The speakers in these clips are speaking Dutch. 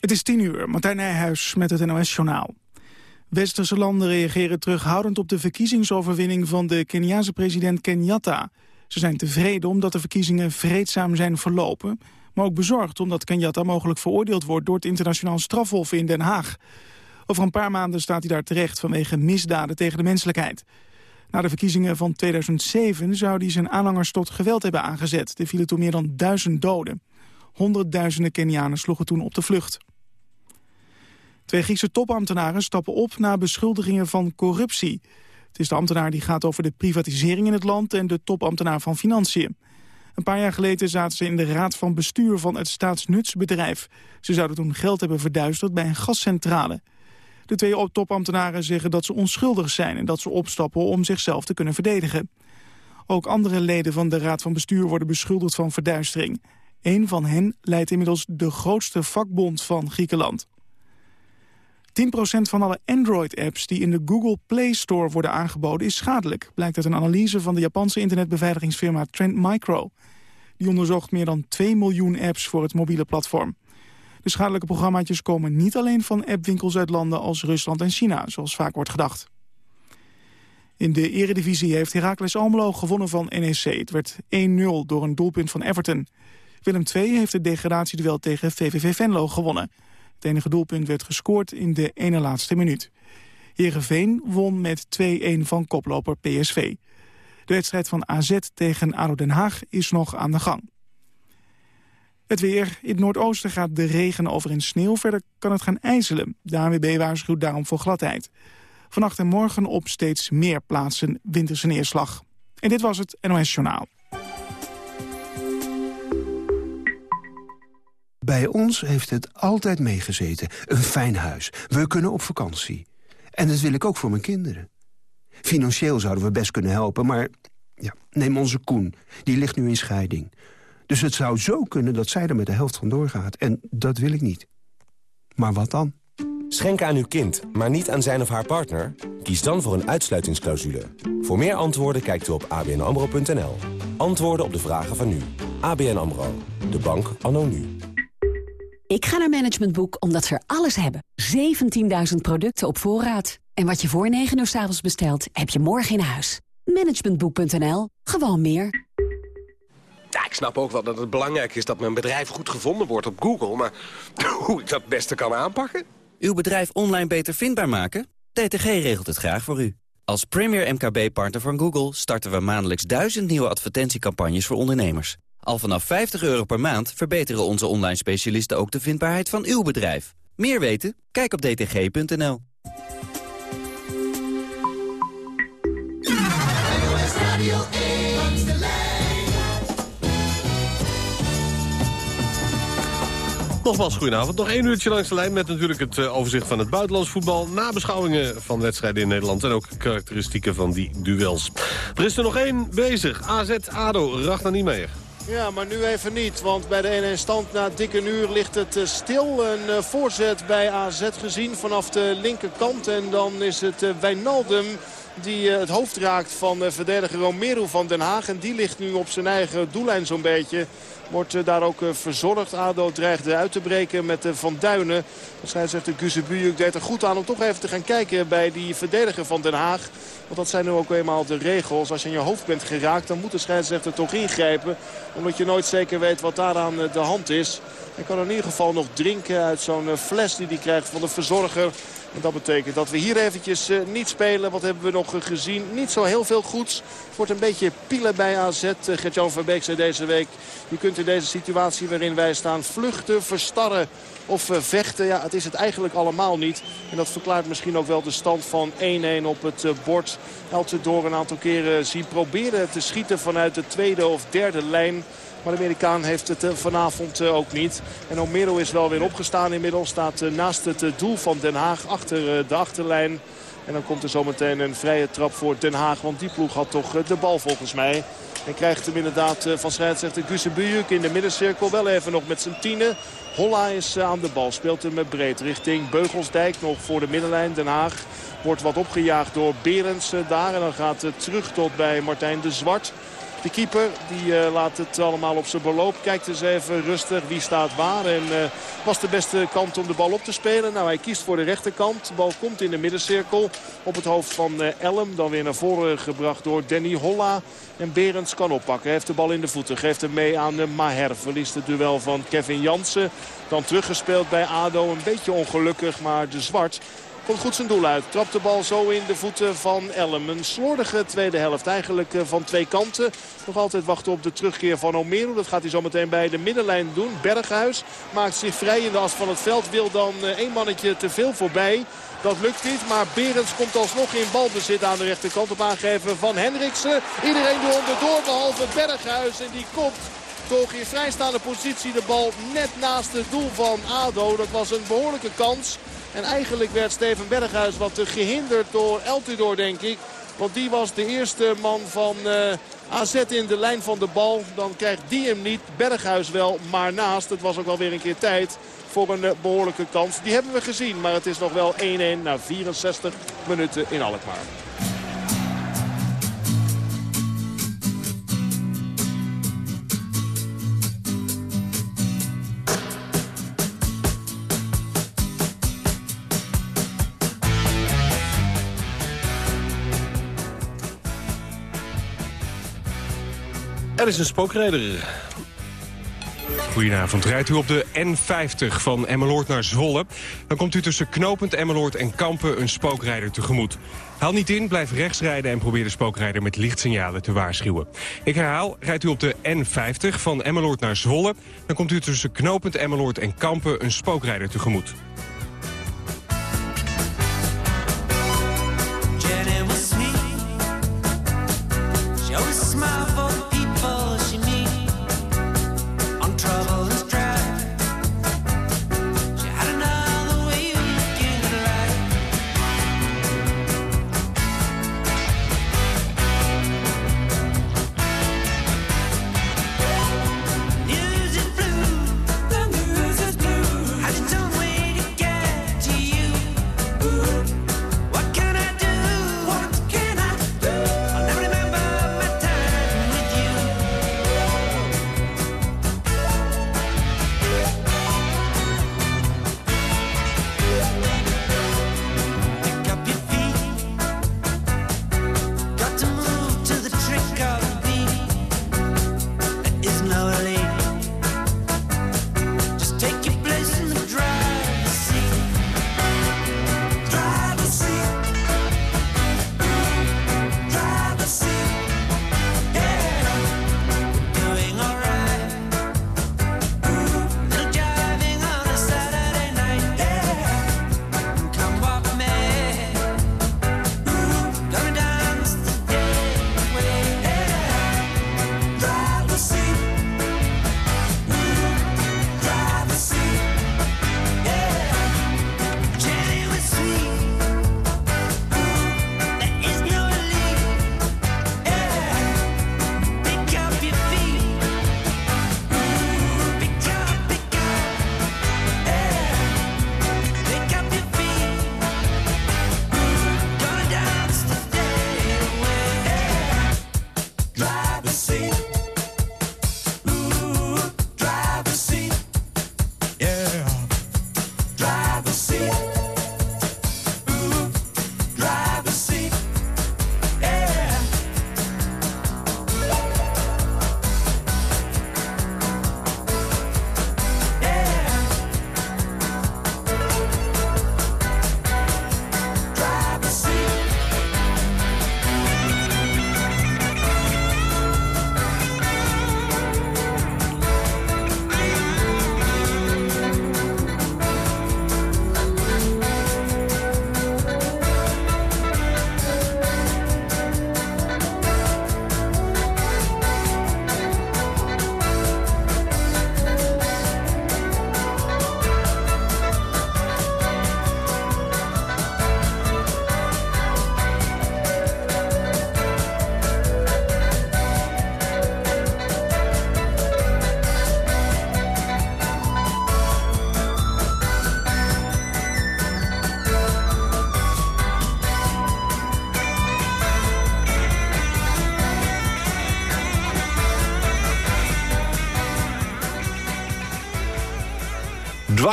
Het is tien uur, Martijn Nijhuis met het NOS-journaal. Westerse landen reageren terughoudend op de verkiezingsoverwinning van de Keniaanse president Kenyatta. Ze zijn tevreden omdat de verkiezingen vreedzaam zijn verlopen, maar ook bezorgd omdat Kenyatta mogelijk veroordeeld wordt door het internationaal strafhof in Den Haag. Over een paar maanden staat hij daar terecht vanwege misdaden tegen de menselijkheid. Na de verkiezingen van 2007 zou hij zijn aanhangers tot geweld hebben aangezet. Er vielen toen meer dan duizend doden. Honderdduizenden Kenianen sloegen toen op de vlucht. Twee Griekse topambtenaren stappen op na beschuldigingen van corruptie. Het is de ambtenaar die gaat over de privatisering in het land... en de topambtenaar van Financiën. Een paar jaar geleden zaten ze in de raad van bestuur van het staatsnutsbedrijf. Ze zouden toen geld hebben verduisterd bij een gascentrale. De twee topambtenaren zeggen dat ze onschuldig zijn... en dat ze opstappen om zichzelf te kunnen verdedigen. Ook andere leden van de raad van bestuur worden beschuldigd van verduistering. Een van hen leidt inmiddels de grootste vakbond van Griekenland. 10% van alle Android-apps die in de Google Play Store worden aangeboden is schadelijk, blijkt uit een analyse van de Japanse internetbeveiligingsfirma Trend Micro. Die onderzocht meer dan 2 miljoen apps voor het mobiele platform. De schadelijke programmaatjes komen niet alleen van appwinkels uit landen als Rusland en China, zoals vaak wordt gedacht. In de eredivisie heeft Heracles Almelo gewonnen van NEC. Het werd 1-0 door een doelpunt van Everton. Willem II heeft het degradatieduel tegen VVV Venlo gewonnen. Het enige doelpunt werd gescoord in de ene laatste minuut. Heerenveen won met 2-1 van koploper PSV. De wedstrijd van AZ tegen ADO Den Haag is nog aan de gang. Het weer. In het noordoosten gaat de regen over in sneeuw. Verder kan het gaan ijzelen. De ANWB waarschuwt daarom voor gladheid. Vannacht en morgen op steeds meer plaatsen winterse neerslag. En dit was het NOS Journaal. Bij ons heeft het altijd meegezeten. Een fijn huis. We kunnen op vakantie. En dat wil ik ook voor mijn kinderen. Financieel zouden we best kunnen helpen, maar... Ja, neem onze Koen. Die ligt nu in scheiding. Dus het zou zo kunnen dat zij er met de helft van doorgaat. En dat wil ik niet. Maar wat dan? Schenken aan uw kind, maar niet aan zijn of haar partner? Kies dan voor een uitsluitingsclausule. Voor meer antwoorden kijkt u op abnamro.nl. Antwoorden op de vragen van nu. ABN AMRO. De bank anno nu. Ik ga naar Management Boek omdat ze er alles hebben. 17.000 producten op voorraad. En wat je voor 9 uur s avonds bestelt, heb je morgen in huis. Managementboek.nl. Gewoon meer. Ja, ik snap ook wel dat het belangrijk is dat mijn bedrijf goed gevonden wordt op Google. Maar hoe ik dat het beste kan aanpakken? Uw bedrijf online beter vindbaar maken? DTG regelt het graag voor u. Als premier MKB-partner van Google starten we maandelijks duizend nieuwe advertentiecampagnes voor ondernemers. Al vanaf 50 euro per maand verbeteren onze online specialisten ook de vindbaarheid van uw bedrijf. Meer weten? Kijk op dtg.nl. Nogmaals, goedenavond. Nog één uurtje langs de lijn met natuurlijk het eh, overzicht van het buitenlands voetbal. Nabeschouwingen van wedstrijden in Nederland en ook karakteristieken van die duels. Er is er nog één bezig. AZ-ADO, Ragnar Niemeyer. Ja, maar nu even niet. Want bij de 1-1 stand na dikke uur ligt het eh, stil. Een eh, voorzet bij AZ gezien vanaf de linkerkant. En dan is het Wijnaldum die het hoofd raakt van verdediger Romero van Den Haag. En die ligt nu op zijn eigen doellijn zo'n beetje. Wordt eh, daar ook eh, verzorgd. ADO dreigde uit te breken met eh, Van Duinen. De Guzebujuk deed er goed aan om toch even te gaan kijken bij die verdediger van Den Haag. Want dat zijn nu ook eenmaal de regels. Als je in je hoofd bent geraakt, dan moet de scheidsrechter toch ingrijpen. Omdat je nooit zeker weet wat daaraan de hand is. Hij kan in ieder geval nog drinken uit zo'n fles die hij krijgt van de verzorger. En dat betekent dat we hier eventjes niet spelen. Wat hebben we nog gezien? Niet zo heel veel goeds. Het wordt een beetje pielen bij AZ. Gert-Jan van Beek zei deze week. Je kunt in deze situatie waarin wij staan vluchten, verstarren of uh, vechten. Ja, het is het eigenlijk allemaal niet. En dat verklaart misschien ook wel de stand van 1-1 op het bord. door een aantal keren zien proberen te schieten vanuit de tweede of derde lijn. Maar de Amerikaan heeft het eh, vanavond eh, ook niet. En Omero is wel weer opgestaan inmiddels. Staat eh, naast het doel van Den Haag achter de achterlijn. En dan komt er zometeen een vrije trap voor Den Haag. Want die ploeg had toch de bal volgens mij. En krijgt hem inderdaad van scheidsrechter Gusebujuk in de middencirkel. Wel even nog met zijn tienen. Holla is aan de bal. Speelt hem breed richting Beugelsdijk. Nog voor de middenlijn. Den Haag wordt wat opgejaagd door Berends daar. En dan gaat het terug tot bij Martijn de Zwart. De keeper die uh, laat het allemaal op zijn beloop. Kijkt eens even rustig wie staat waar. En uh, was de beste kant om de bal op te spelen. Nou, hij kiest voor de rechterkant. De bal komt in de middencirkel op het hoofd van uh, Elm. Dan weer naar voren gebracht door Danny Holla. En Berends kan oppakken. Hij heeft de bal in de voeten. Geeft hem mee aan Maher. Verliest het duel van Kevin Jansen. Dan teruggespeeld bij ADO. Een beetje ongelukkig, maar de Zwart Komt goed zijn doel uit. Trapt de bal zo in de voeten van Elm. Een slordige tweede helft. Eigenlijk eh, van twee kanten. Nog altijd wachten op de terugkeer van Omero. Dat gaat hij zo meteen bij de middenlijn doen. Berghuis maakt zich vrij in de as van het veld. Wil dan eh, één mannetje te veel voorbij. Dat lukt niet, maar Berends komt alsnog in balbezit aan de rechterkant op aangeven van Hendriksen. Iedereen doet onderdoor behalve Berghuis en die komt toch in vrijstaande positie de bal net naast het doel van ADO. Dat was een behoorlijke kans. En eigenlijk werd Steven Berghuis wat gehinderd door Eltidoor, denk ik. Want die was de eerste man van uh, eh, AZ in de lijn van de bal. Dan krijgt die hem niet. Berghuis wel, maar naast. Het was ook wel weer een keer tijd voor een uh, behoorlijke kans. Die hebben we gezien, maar het is nog wel 1-1 na 64 minuten in Alkmaar. Is een spookrijder. Goedenavond. Rijdt u op de N50 van Emmeloord naar Zwolle... dan komt u tussen Knopend Emmeloord en Kampen een spookrijder tegemoet. Haal niet in, blijf rechts rijden en probeer de spookrijder met lichtsignalen te waarschuwen. Ik herhaal, rijdt u op de N50 van Emmeloord naar Zwolle... dan komt u tussen Knopend Emmeloord en Kampen een spookrijder tegemoet.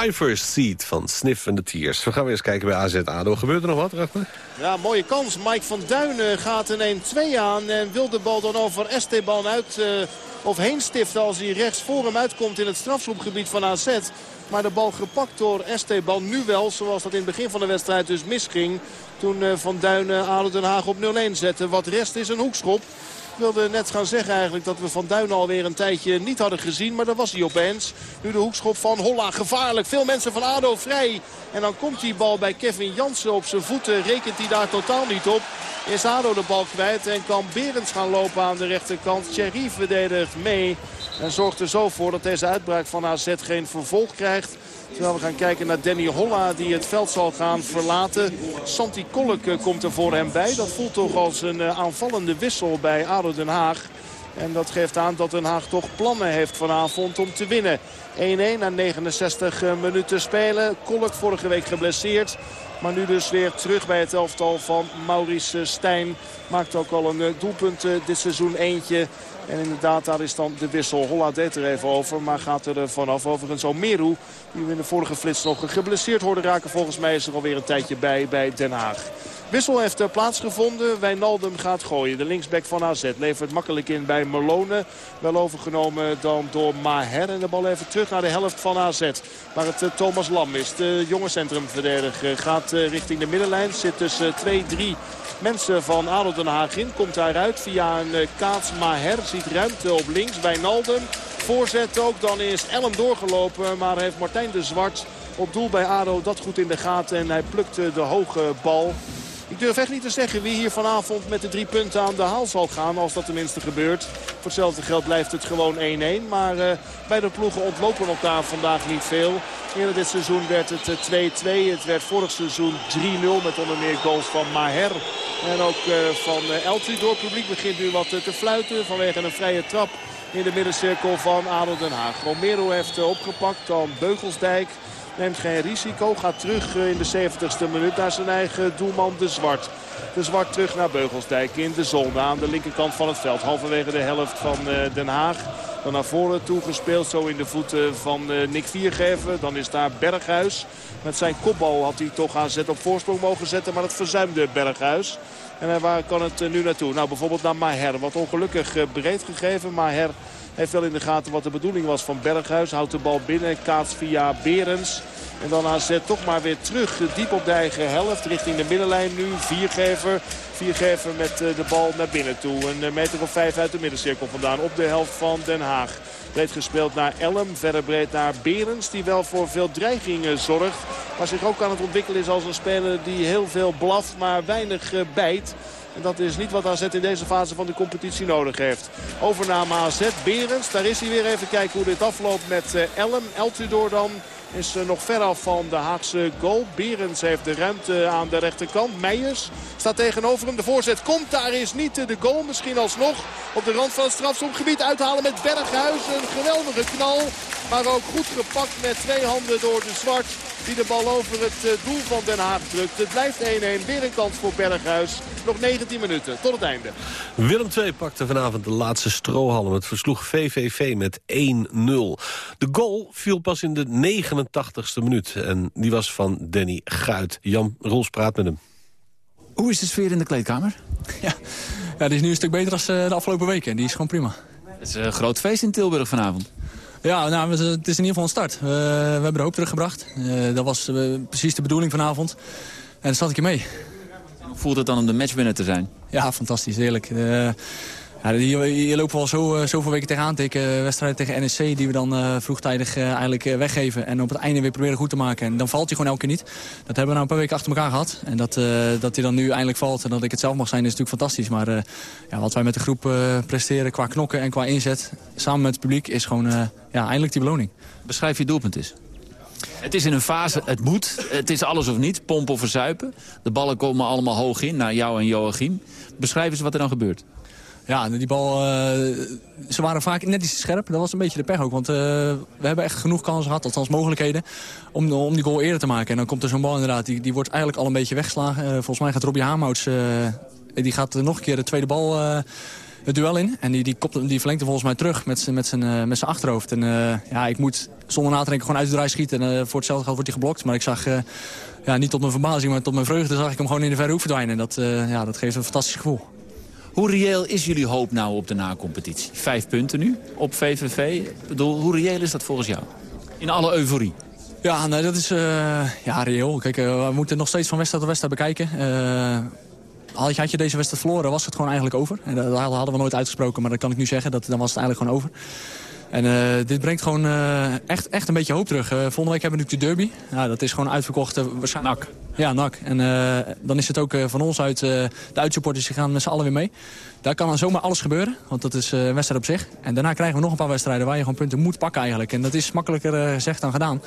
Driver's Seat van Sniff and the Tears. We gaan weer eens kijken bij AZ ADO. Gebeurt er nog wat, Rachter? Ja, mooie kans. Mike van Duinen gaat een 1-2 aan en wil de bal dan over Esteban uit... Uh, of heen stiften als hij rechts voor hem uitkomt in het strafschopgebied van AZ. Maar de bal gepakt door Esteban nu wel, zoals dat in het begin van de wedstrijd dus misging. Toen uh, Van Duinen ADO Den Haag op 0-1 zette. Wat rest is een hoekschop. Ik wilde net gaan zeggen eigenlijk dat we Van Duinen alweer een tijdje niet hadden gezien. Maar dat was hij opeens. Nu de hoekschop van Holla. Gevaarlijk. Veel mensen van ADO vrij. En dan komt die bal bij Kevin Jansen op zijn voeten. Rekent hij daar totaal niet op. Is ADO de bal kwijt en kan Berends gaan lopen aan de rechterkant. Thierry verdedigt mee. En zorgt er zo voor dat deze uitbraak van AZ geen vervolg krijgt. Terwijl we gaan kijken naar Danny Holla die het veld zal gaan verlaten. Santi Kolk eh, komt er voor hem bij. Dat voelt toch als een eh, aanvallende wissel bij ADO Den Haag. En dat geeft aan dat Den Haag toch plannen heeft vanavond om te winnen. 1-1 na 69 eh, minuten spelen. Kolk vorige week geblesseerd. Maar nu dus weer terug bij het elftal van Maurice Stijn. Maakt ook al een doelpunt dit seizoen eentje. En inderdaad, daar is dan de wissel. Holla deed er even over, maar gaat er vanaf. Overigens Omeru, die we in de vorige flits nog geblesseerd hoorden raken. Volgens mij is er alweer een tijdje bij bij Den Haag. Wissel heeft eh, plaatsgevonden. Wijnaldum gaat gooien. De linksback van AZ levert makkelijk in bij Malone. Wel overgenomen dan door Maher. En de bal even terug naar de helft van AZ. Waar het eh, Thomas Lam is. De jonge centrumverdediger gaat eh, richting de middenlijn. Zit tussen 2-3 mensen van ADO Den Haag in. Komt daaruit via een kaats Maher. Ziet ruimte op links bij Naldum. Voorzet ook. Dan is Elm doorgelopen. Maar heeft Martijn de Zwart op doel bij ADO dat goed in de gaten. En hij plukte de hoge bal. Ik durf echt niet te zeggen wie hier vanavond met de drie punten aan de haal zal gaan. Als dat tenminste gebeurt. Voor hetzelfde geld blijft het gewoon 1-1. Maar uh, beide ploegen ontlopen elkaar vandaag niet veel. Eerder dit seizoen werd het 2-2. Eh, het werd vorig seizoen 3-0 met onder meer goals van Maher. En ook uh, van Eltridor. Het publiek begint nu wat te fluiten vanwege een vrije trap in de middencirkel van Adel Den Haag. Romero heeft opgepakt dan Beugelsdijk. Neemt geen risico. Gaat terug in de 70ste minuut naar zijn eigen doelman De Zwart. De Zwart terug naar Beugelsdijk in de zone aan de linkerkant van het veld. Halverwege de helft van Den Haag. Dan naar voren toe gespeeld. Zo in de voeten van Nick Viergever. Dan is daar Berghuis. Met zijn kopbal had hij toch aan zet op voorsprong mogen zetten. Maar dat verzuimde Berghuis. En waar kan het nu naartoe? Nou, bijvoorbeeld naar Maher. Wat ongelukkig breed gegeven. Maher heeft wel in de gaten wat de bedoeling was van Berghuis. Houdt de bal binnen. Kaats via Berens. En dan AZ toch maar weer terug. Diep op de eigen helft. Richting de middenlijn nu. Viergever. Viergever met eh, de bal naar binnen toe. Een eh, meter of vijf uit de middencirkel vandaan. Op de helft van Den Haag. Breed gespeeld naar Elm. Verder breed naar Berens. Die wel voor veel dreigingen zorgt. Maar zich ook aan het ontwikkelen is als een speler die heel veel blaft. Maar weinig eh, bijt. En dat is niet wat AZ in deze fase van de competitie nodig heeft. Overname AZ, Berens. Daar is hij weer. Even kijken hoe dit afloopt met Elm. Eltudor dan is nog ver af van de Haagse goal. Berens heeft de ruimte aan de rechterkant. Meijers staat tegenover hem. De voorzet komt. Daar is niet de goal. Misschien alsnog op de rand van het strafschopgebied uithalen met Berghuis. Een geweldige knal. Maar ook goed gepakt met twee handen door de Zwart. Die de bal over het eh, doel van Den Haag drukt. Het blijft 1-1. Weer een kans voor Berghuis. Nog 19 minuten tot het einde. Willem II pakte vanavond de laatste strohalm. Het versloeg VVV met 1-0. De goal viel pas in de 89ste minuut. En die was van Danny Guit. Jan Roels praat met hem. Hoe is de sfeer in de kleedkamer? Ja, ja die is nu een stuk beter dan eh, de afgelopen weken. Die is gewoon prima. Het is een groot feest in Tilburg vanavond. Ja, nou, het is in ieder geval een start. we hebben de hoop teruggebracht. Uh, dat was uh, precies de bedoeling vanavond. En daar zat ik je mee. Hoe voelt het dan om de matchwinner te zijn? Ja, fantastisch, heerlijk. Ja, je, je loopt wel zo, zoveel weken tegenaan tegen wedstrijden tegen NSC... die we dan vroegtijdig eigenlijk weggeven. En op het einde weer proberen goed te maken. En dan valt hij gewoon elke keer niet. Dat hebben we nou een paar weken achter elkaar gehad. En dat, dat hij dan nu eindelijk valt en dat ik het zelf mag zijn is natuurlijk fantastisch. Maar ja, wat wij met de groep presteren qua knokken en qua inzet... samen met het publiek is gewoon ja, eindelijk die beloning. Beschrijf je doelpunt eens. Het is in een fase, het moet, het is alles of niet, pompen of verzuipen. De ballen komen allemaal hoog in, naar jou en Joachim. Beschrijf eens wat er dan gebeurt. Ja, die bal, uh, ze waren vaak net iets scherp. Dat was een beetje de pech ook, want uh, we hebben echt genoeg kansen gehad, althans mogelijkheden, om, om die goal eerder te maken. En dan komt er zo'n bal inderdaad, die, die wordt eigenlijk al een beetje weggeslagen. Uh, volgens mij gaat Robbie Haamhouts, die gaat nog een keer de tweede bal het duel in. En die, die, kopt, die volgens mij terug met zijn met zijn met zijn achterhoofd. En ja, ik moet zonder na te denken gewoon uit de draai schieten. En voor hetzelfde geld wordt hij geblokt. Maar ik zag ja, niet tot mijn verbazing, maar tot mijn vreugde zag ik hem gewoon in de verre hoek verdwijnen. En dat, ja, dat geeft een fantastisch gevoel. Hoe reëel is jullie hoop nou op de na-competitie? Vijf punten nu op VVV. Hoe reëel is dat volgens jou? In alle euforie. Ja, dat is uh, ja, reëel. Kijk, uh, we moeten nog steeds van wedstrijd tot wedstrijd bekijken. Uh, had, je, had je deze wedstrijd verloren, was het gewoon eigenlijk over. En dat hadden we nooit uitgesproken, maar dat kan ik nu zeggen. Dat, dan was het eigenlijk gewoon over. En uh, dit brengt gewoon uh, echt, echt een beetje hoop terug. Uh, volgende week hebben we natuurlijk de derby. Ja, dat is gewoon uitverkocht. waarschijnlijk... Nak. Ja, nak. En dan is het ook van ons uit. de uitsupporters die gaan met z'n allen weer mee. Daar kan dan zomaar alles gebeuren. Want dat is een wedstrijd op zich. En daarna krijgen we nog een paar wedstrijden waar je gewoon punten moet pakken eigenlijk. En dat is makkelijker gezegd dan gedaan.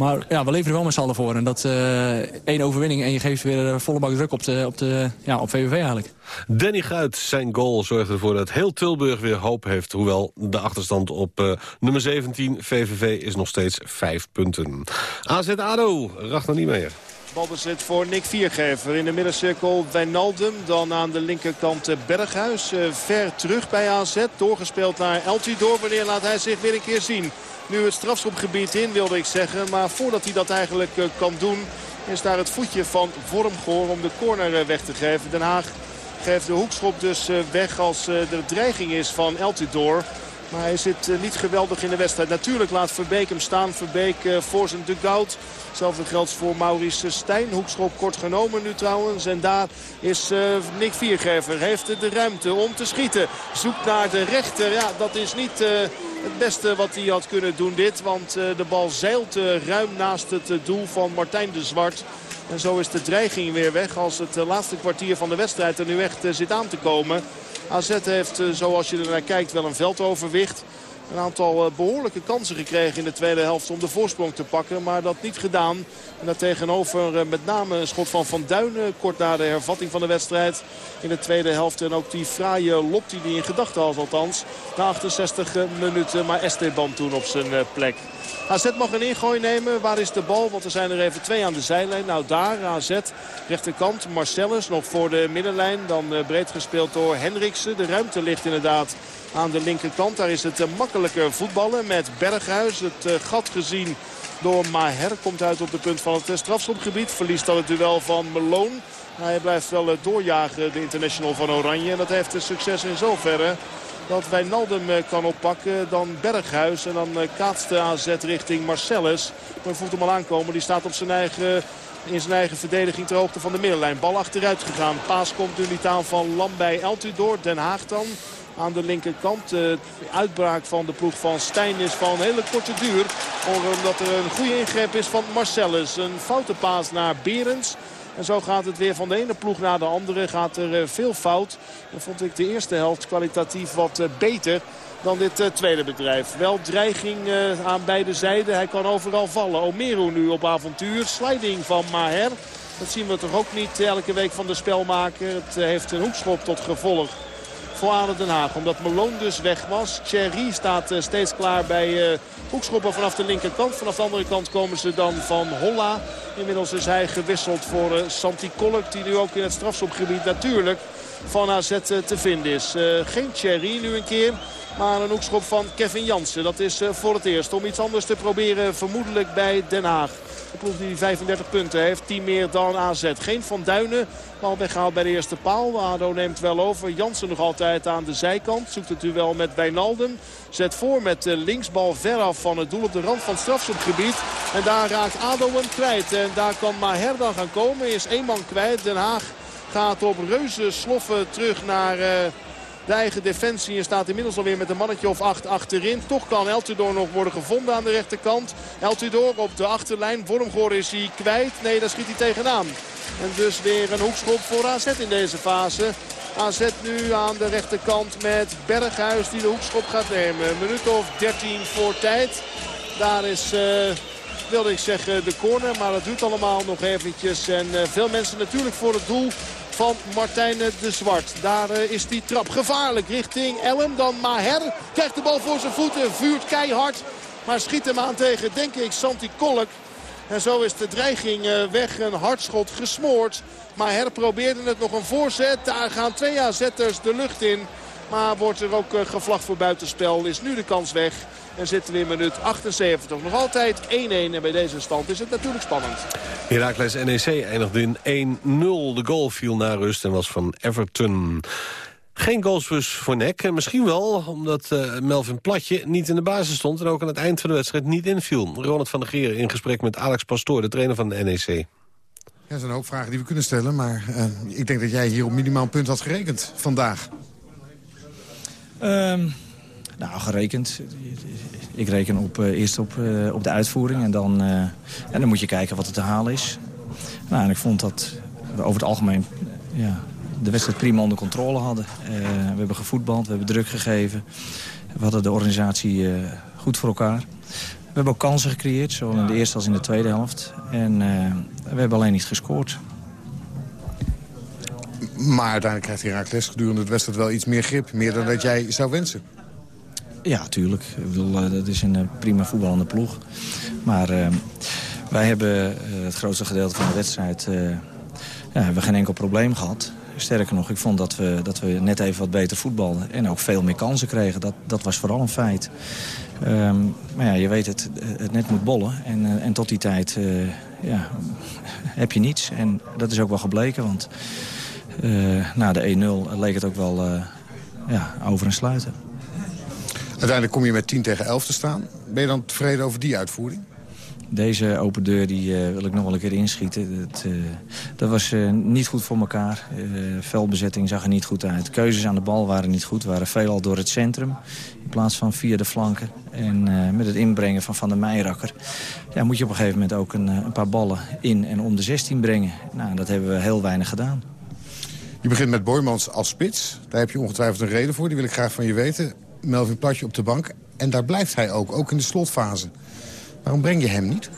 Maar ja, we leveren wel met z'n allen voor. En dat uh, één overwinning en je geeft weer volle bak druk op, de, op, de, ja, op VVV eigenlijk. Danny Guit, zijn goal zorgde ervoor dat heel Tilburg weer hoop heeft. Hoewel de achterstand op uh, nummer 17, VVV, is nog steeds vijf punten. AZ-ADO, nog niet meer. Balbezit voor Nick Viergever. In de middencirkel Wijnaldum. Dan aan de linkerkant Berghuis. ver terug bij AZ. Doorgespeeld naar Eltidoor. Wanneer laat hij zich weer een keer zien? Nu het strafschopgebied in wilde ik zeggen. Maar voordat hij dat eigenlijk kan doen is daar het voetje van Vormgoor om de corner weg te geven. Den Haag geeft de hoekschop dus weg als de dreiging is van Eltidoor. Maar hij zit niet geweldig in de wedstrijd. Natuurlijk laat Verbeek hem staan. Verbeek voor zijn dugout. Hetzelfde geldt voor Maurice Stijn. Hoekschop kort genomen nu trouwens. En daar is uh, Nick Viergever. Heeft de ruimte om te schieten. Zoekt naar de rechter. Ja, dat is niet het beste wat hij had kunnen doen dit. Want de bal zeilt ruim naast het doel van Martijn de Zwart. En zo is de dreiging weer weg als het laatste kwartier van de wedstrijd er nu echt zit aan te komen. AZ heeft, zoals je er naar kijkt, wel een veldoverwicht. Een aantal behoorlijke kansen gekregen in de tweede helft om de voorsprong te pakken. Maar dat niet gedaan. En daar tegenover met name een schot van Van Duinen. Kort na de hervatting van de wedstrijd in de tweede helft. En ook die fraaie lop die hij in gedachten had althans. Na 68 minuten. Maar Esteban toen op zijn plek. AZ mag een ingooi nemen. Waar is de bal? Want er zijn er even twee aan de zijlijn. Nou daar AZ. Rechterkant Marcellus nog voor de middenlijn. Dan breed gespeeld door Hendriksen. De ruimte ligt inderdaad aan de linkerkant. Daar is het makkelijker voetballen met Berghuis. Het gat gezien door Maher. Komt uit op de punt van het strafschopgebied. Verliest dan het duel van Malone. Hij blijft wel doorjagen, de international van Oranje. En dat heeft succes in zoverre dat Wijnaldum kan oppakken. Dan Berghuis en dan kaatst de AZ richting Marcellus. Maar voelt hem al aankomen. Die staat op zijn eigen, in zijn eigen verdediging ter hoogte van de middenlijn. Bal achteruit gegaan. Paas komt nu niet aan van Lambij Eltidoor. Den Haag dan aan de linkerkant. De uitbraak van de ploeg van Stijn is van een hele korte duur. Omdat er een goede ingreep is van Marcellus. Een foute paas naar Berends. En zo gaat het weer van de ene ploeg naar de andere. Gaat er veel fout. Dan vond ik de eerste helft kwalitatief wat beter dan dit tweede bedrijf. Wel dreiging aan beide zijden. Hij kan overal vallen. Omeru nu op avontuur. Sliding van Maher. Dat zien we toch ook niet elke week van de spelmaker. Het heeft een hoekschop tot gevolg voor Aden Den Haag. Omdat Malone dus weg was. Thierry staat steeds klaar bij hoekschoppen vanaf de linkerkant. Vanaf de andere kant komen ze dan van Holla. Inmiddels is hij gewisseld voor Santi Kolk. Die nu ook in het strafschopgebied natuurlijk van AZ te vinden is. geen Thierry nu een keer. Maar een hoekschop van Kevin Jansen. Dat is voor het eerst om iets anders te proberen. Vermoedelijk bij Den Haag. Ploeg die 35 punten heeft. 10 meer dan AZ. Geen Van Duinen. Bal weggehaald bij de eerste paal. ADO neemt wel over. Jansen nog altijd aan de zijkant. Zoekt het duel met Wijnaldum. Zet voor met de linksbal veraf van het doel op de rand van het strafschopgebied. En daar raakt ADO hem kwijt. En daar kan Maher dan gaan komen. Is één man kwijt. Den Haag gaat op reuze sloffen terug naar... Uh, de eigen defensie en staat inmiddels alweer met een mannetje of acht achterin. Toch kan Eltidoor nog worden gevonden aan de rechterkant. Eltidoor op de achterlijn. Wormgoor is hij kwijt. Nee, daar schiet hij tegenaan. En dus weer een hoekschop voor AZ in deze fase. AZ nu aan de rechterkant met Berghuis die de hoekschop gaat nemen. Een minuut of 13 voor tijd. Daar is... Uh, wilde ik zeggen de corner. Maar dat duurt allemaal nog eventjes. En uh, veel mensen natuurlijk voor het doel van Martijn de Zwart. Daar uh, is die trap gevaarlijk richting Elm. Dan Maher krijgt de bal voor zijn voeten. Vuurt keihard. Maar schiet hem aan tegen, denk ik, Santi Kolk. En zo is de dreiging uh, weg. Een hardschot gesmoord. Maar probeerde het nog een voorzet. Daar gaan twee AZ'ers de lucht in. Maar wordt er ook gevlacht voor buitenspel. Is nu de kans weg. En zitten we in minuut 78. Nog altijd 1-1 en bij deze stand is het natuurlijk spannend. Heracles NEC eindigde in 1-0. De goal viel naar rust en was van Everton. Geen goals dus voor NEC. Misschien wel, omdat uh, Melvin Platje niet in de basis stond... en ook aan het eind van de wedstrijd niet inviel. Ronald van der Geer in gesprek met Alex Pastoor, de trainer van de NEC. Ja, dat zijn ook vragen die we kunnen stellen. Maar uh, ik denk dat jij hier op minimaal een punt had gerekend vandaag. Um, nou, gerekend. Ik reken op, uh, eerst op, uh, op de uitvoering. En dan, uh, en dan moet je kijken wat er te halen is. Nou, ik vond dat we over het algemeen ja, de wedstrijd prima onder controle hadden. We hebben gevoetbald, we hebben druk gegeven. We hadden de organisatie goed voor elkaar. We hebben ook kansen gecreëerd, zowel in de eerste als in de tweede helft. En we hebben alleen niet gescoord. Maar uiteindelijk krijgt Herakles gedurende de wedstrijd wel iets meer grip. Meer dan dat jij zou wensen. Ja, tuurlijk. Ik bedoel, dat is een prima voetballende ploeg. Maar wij hebben het grootste gedeelte van de wedstrijd... ja, hebben geen enkel probleem gehad. Sterker nog, ik vond dat we, dat we net even wat beter voetbalden. En ook veel meer kansen kregen. Dat, dat was vooral een feit. Um, maar ja, je weet het, het net moet bollen. En, uh, en tot die tijd uh, ja, heb je niets. En dat is ook wel gebleken. Want uh, na de 1-0 leek het ook wel ja, over en sluiten. Uiteindelijk kom je met 10 tegen 11 te staan. Ben je dan tevreden over die uitvoering? Deze open deur die, uh, wil ik nog wel een keer inschieten. Dat, uh, dat was uh, niet goed voor elkaar. veldbezetting zag er niet goed uit. Keuzes aan de bal waren niet goed. Waren veelal door het centrum. In plaats van via de flanken. En met het inbrengen van Van der Meijerakker... Ja, moet je op een gegeven moment ook een, een paar ballen in en om de 16 brengen. Nou, dat hebben we heel weinig gedaan. Je begint met Boymans als spits. Daar heb je ongetwijfeld een reden voor. Die wil ik graag van je weten. Melvin Platje op de bank. En daar blijft hij ook, ook in de slotfase. Waarom breng je hem niet?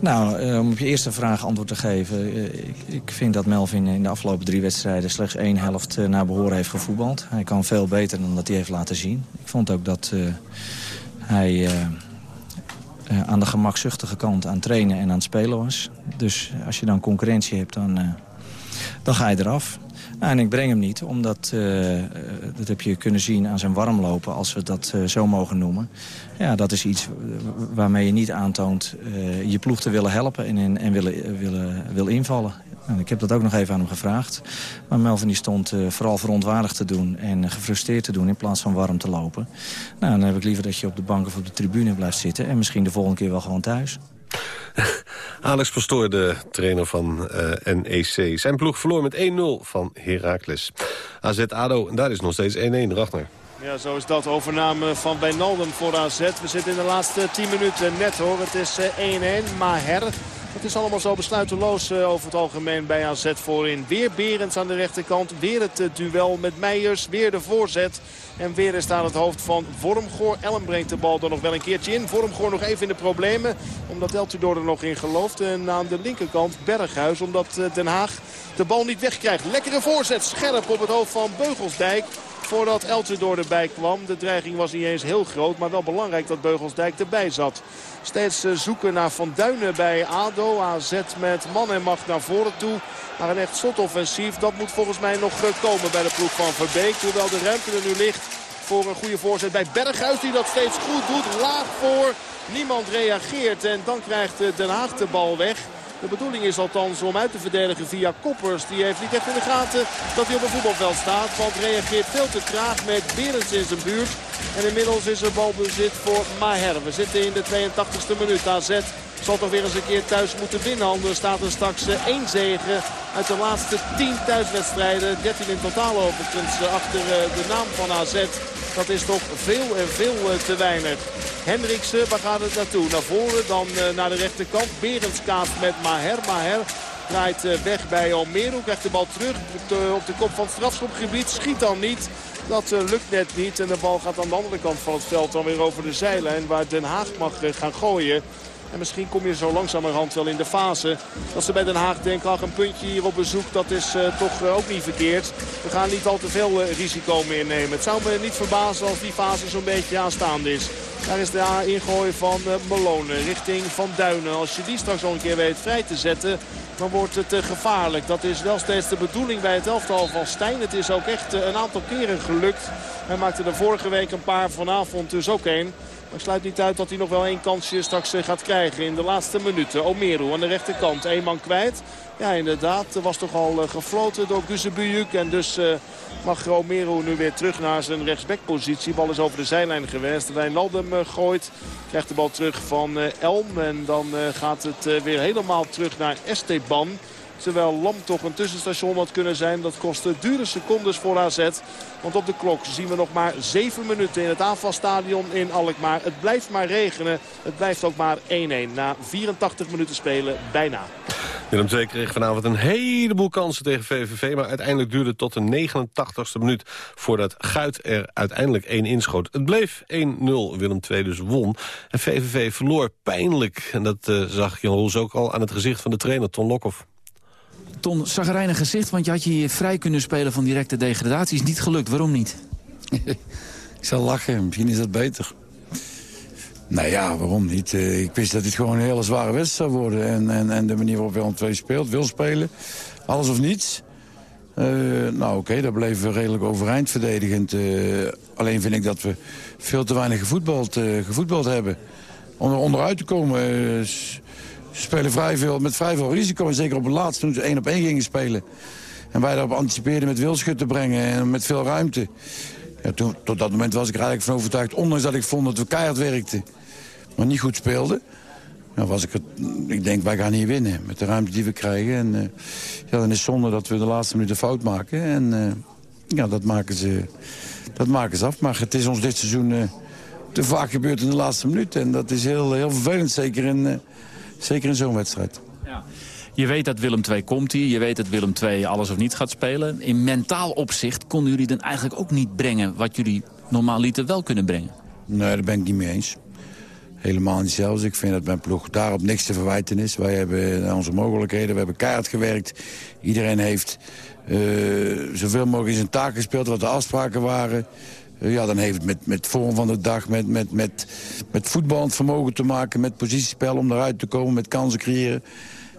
Nou, om op je eerste vraag antwoord te geven. Ik, ik, vind dat Melvin in de afgelopen drie wedstrijden... slechts één helft naar behoren heeft gevoetbald. Hij kan veel beter dan dat hij heeft laten zien. Ik vond ook dat hij aan de gemakzuchtige kant aan trainen en aan spelen was. Dus als je dan concurrentie hebt, dan, dan ga je eraf. En ik breng hem niet, omdat, uh, dat heb je kunnen zien aan zijn warmlopen... als we dat uh, zo mogen noemen. Ja, dat is iets waarmee je niet aantoont je ploeg te willen helpen... en, en willen, willen, wil invallen. Nou, ik heb dat ook nog even aan hem gevraagd. Maar Melvin die stond vooral verontwaardigd te doen en gefrustreerd te doen... in plaats van warm te lopen. Nou, dan heb ik liever dat je op de bank of op de tribune blijft zitten... en misschien de volgende keer wel gewoon thuis. Alex Pastoor, de trainer van uh, NEC. Zijn ploeg verloor met 1-0 van Heracles. AZ-ADO, daar is nog steeds 1-1, Ragnar. Ja, zo is dat. Overname van Wijnaldum voor AZ. We zitten in de laatste 10 minuten net hoor. Het is 1-1. Maher het is allemaal zo besluiteloos uh, over het algemeen bij AZ voorin. Weer Berends aan de rechterkant. Weer het uh, duel met Meijers. Weer de voorzet. En weer is daar het hoofd van Vormgoor. Ellen brengt de bal er nog wel een keertje in. Vormgoor nog even in de problemen. Omdat Eltidoor er nog in gelooft. En aan de linkerkant Berghuis. Omdat uh, Den Haag de bal niet wegkrijgt. Lekkere voorzet. Scherp op het hoofd van Beugelsdijk voordat Eltidoor erbij kwam. De dreiging was niet eens heel groot, maar wel belangrijk dat Beugelsdijk erbij zat. Steeds zoeken naar Van Duinen bij ADO. AZ met man en macht naar voren toe. Maar een echt slotoffensief, dat moet volgens mij nog komen bij de ploeg van Verbeek. Hoewel de ruimte er nu ligt voor een goede voorzet bij Berghuis. Die dat steeds goed doet. Laag voor. Niemand reageert. En dan krijgt Den Haag de bal weg. De bedoeling is althans om uit te verdedigen via Koppers. Die heeft niet echt in de gaten dat hij op een voetbalveld staat. Want reageert veel te traag met Berends in zijn buurt. En inmiddels is er balbezit voor Maher. We zitten in de 82e minuut. AZ zal toch weer eens een keer thuis moeten winnen. Anders staat er straks één zegen uit de laatste 10 thuiswedstrijden. 13 in totaal overigens achter de naam van AZ. Dat is toch veel en veel te weinig. Hendriksen, waar gaat het naartoe? Naar voren, dan naar de rechterkant. Berendskaaf met Maher. Maher draait weg bij Almere. Krijgt de bal terug op de, op de kop van het strafschopgebied. Schiet dan niet. Dat lukt net niet. En de bal gaat aan de andere kant van het veld dan weer over de zijlijn. Waar Den Haag mag gaan gooien. En misschien kom je zo langzamerhand wel in de fase dat ze bij Den Haag denken... ach, een puntje hier op bezoek, dat is uh, toch uh, ook niet verkeerd. We gaan niet al te veel uh, risico meer nemen. Het zou me niet verbazen als die fase zo'n beetje aanstaande is. Daar is de ingooi van Malone richting Van Duinen. Als je die straks nog een keer weet vrij te zetten, dan wordt het gevaarlijk. Dat is wel steeds de bedoeling bij het elftal van Stijn. Het is ook echt een aantal keren gelukt. Hij maakte er vorige week een paar, vanavond dus ook één. Maar sluit niet uit dat hij nog wel één kansje straks gaat krijgen in de laatste minuten. Omeru aan de rechterkant, één man kwijt. Ja, inderdaad. Er was toch al gefloten door Guzebuyuk. En dus mag Romero nu weer terug naar zijn rechtsbackpositie. Bal is over de zijlijn geweest. Wijnaldum gooit. Krijgt de bal terug van Elm. En dan gaat het weer helemaal terug naar Esteban. Terwijl Lam toch een tussenstation had kunnen zijn. Dat kostte dure secondes voor AZ. Want op de klok zien we nog maar 7 minuten in het aanvalstadion in Alkmaar. Het blijft maar regenen. Het blijft ook maar 1-1 na 84 minuten spelen bijna. Willem II kreeg vanavond een heleboel kansen tegen VVV... maar uiteindelijk duurde het tot de 89ste minuut... voordat Guit er uiteindelijk één inschoot. Het bleef 1-0, Willem II dus won. En VVV verloor pijnlijk. En dat uh, zag Jan Roels ook al aan het gezicht van de trainer, Ton Lokhoff. Ton, zagrijnig gezicht, want je had je vrij kunnen spelen van directe degradatie. Is niet gelukt, waarom niet? ik zal lachen, misschien is dat beter. Nou ja, waarom niet? Uh, ik wist dat dit gewoon een hele zware wedstrijd zou worden. En, en, en de manier waarop Willem II speelt, wil spelen. Alles of niets. Uh, nou oké, daar bleven we redelijk overeind verdedigend. Uh, alleen vind ik dat we veel te weinig gevoetbald, gevoetbald hebben. Om er onderuit te komen... Ze spelen vrij veel, met vrij veel risico. En zeker op het laatst toen ze één op één gingen spelen. En wij daarop anticipeerden met wilschut te brengen en met veel ruimte. Ja, toen, tot dat moment was ik er eigenlijk van overtuigd... ondanks dat ik vond dat we keihard werkten, maar niet goed speelden... Nou was ik, het, ik denk, wij gaan hier winnen met de ruimte die we krijgen. En uh, ja, dan is het zonde dat we de laatste minuten fout maken. En uh, ja, dat maken, ze, dat maken ze af. Maar het is ons dit seizoen uh, te vaak gebeurd in de laatste minuut. En dat is heel, heel vervelend, zeker in Zeker in zo'n wedstrijd. Ja. Je weet dat Willem II komt hier. Je weet dat Willem II alles of niet gaat spelen. In mentaal opzicht konden jullie dan eigenlijk ook niet brengen... wat jullie normaal lieten wel kunnen brengen. Nee, daar ben ik niet mee eens. Helemaal niet zelfs. Ik vind dat mijn ploeg daarop niks te verwijten is. Wij hebben onze mogelijkheden, we hebben keihard gewerkt. Iedereen heeft uh, zoveel mogelijk in zijn taak gespeeld, wat de afspraken waren. Eh, ja, dan heeft het met, met vorm van de dag, met, met, met, met voetballend vermogen te maken... met positiespel om eruit te komen, met kansen creëren.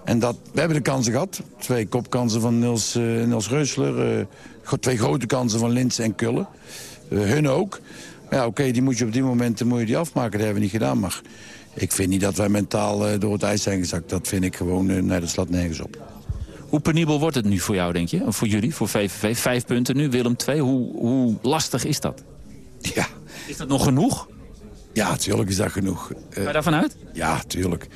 En dat, we hebben de kansen gehad. Twee kopkansen van Niels, uh, Niels Reusler. Uh, twee grote kansen van Linz en Kullen. Uh, hun ook. Ja, oké, die moet je op die momenten moet je die afmaken. Dat hebben we niet gedaan. Maar ik vind niet dat wij mentaal door het ijs zijn gezakt. Dat vind ik gewoon, nee, dat slaat nergens op. Hoe penibel wordt het nu voor jou, denk je? Of voor jullie, voor VVV? Vijf punten nu, Willem 2. Hoe, hoe lastig is dat? Ja. Is dat nog genoeg? Ja, tuurlijk is dat genoeg. Ga je daarvan uit? Ja, tuurlijk.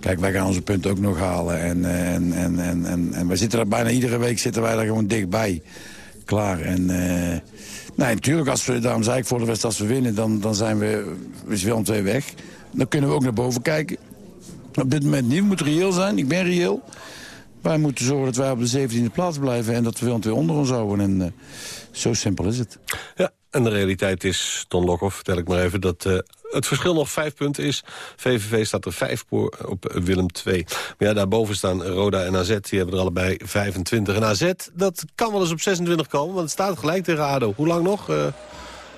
Kijk, wij gaan onze punten ook nog halen. En, en, en, en, en, en wij zitten er bijna iedere week zitten wij daar gewoon dichtbij. Klaar. En uh, nee, natuurlijk, als we, daarom zei ik voor de wedstrijd, als we winnen, dan, dan zijn we, is Willem twee weg. Dan kunnen we ook naar boven kijken. Op dit moment niet, we moeten reëel zijn. Ik ben reëel. Wij moeten zorgen dat wij op de 17e plaats blijven en dat we twee onder ons houden. En uh, zo simpel is het. Ja, en de realiteit is, Ton Lokhoff, vertel ik maar even... dat uh, het verschil nog vijf punten is. VVV staat er vijf op Willem 2. Maar ja, daarboven staan Roda en AZ. Die hebben er allebei 25. En AZ, dat kan wel eens op 26 komen. Want het staat gelijk tegen ADO. Hoe lang nog? Uh,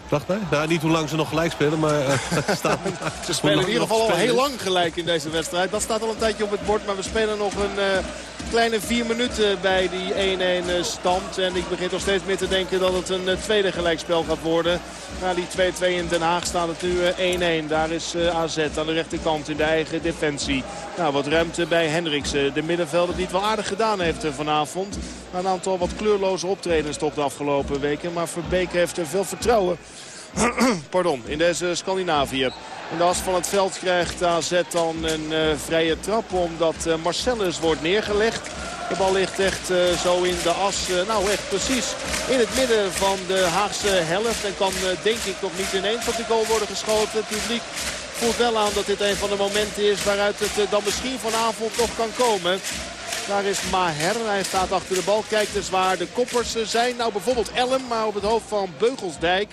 Wacht mij. Nou, niet hoe lang ze nog gelijk spelen, maar... Uh, staan, ze spelen in ieder geval al heel lang gelijk in deze wedstrijd. Dat staat al een tijdje op het bord, maar we spelen nog een... Kleine vier minuten bij die 1-1 stand. En ik begin toch steeds meer te denken dat het een tweede gelijkspel gaat worden. Na die 2-2 in Den Haag staat het nu 1-1. Daar is AZ aan de rechterkant in de eigen defensie. Nou, wat ruimte bij Hendriksen. De middenvelder die het wel aardig gedaan heeft vanavond. Een aantal wat kleurloze optredens toch de afgelopen weken. Maar Verbeek heeft er veel vertrouwen Pardon, in deze Scandinavië. In de as van het veld krijgt AZ dan een uh, vrije trap omdat uh, Marcellus wordt neergelegd. De bal ligt echt uh, zo in de as, nou echt precies in het midden van de Haagse helft. En kan denk ik nog niet ineens op de goal worden geschoten. Het publiek voelt wel aan dat dit een van de momenten is waaruit het dan misschien vanavond nog kan komen. Daar is Maher. Hij staat achter de bal. Kijkt eens waar de koppers zijn. Nou bijvoorbeeld Elm, maar op het hoofd van Beugelsdijk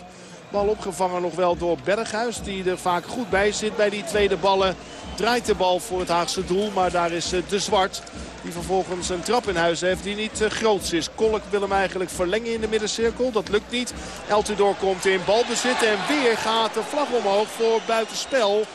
Bal opgevangen nog wel door Berghuis. Die er vaak goed bij zit bij die tweede ballen. Draait de bal voor het Haagse doel. Maar daar is De Zwart. Die vervolgens een trap in huis heeft die niet groots is. Kolk wil hem eigenlijk verlengen in de middencirkel. Dat lukt niet. Eltidoor komt in balbezit. En weer gaat de vlag omhoog voor buitenspel.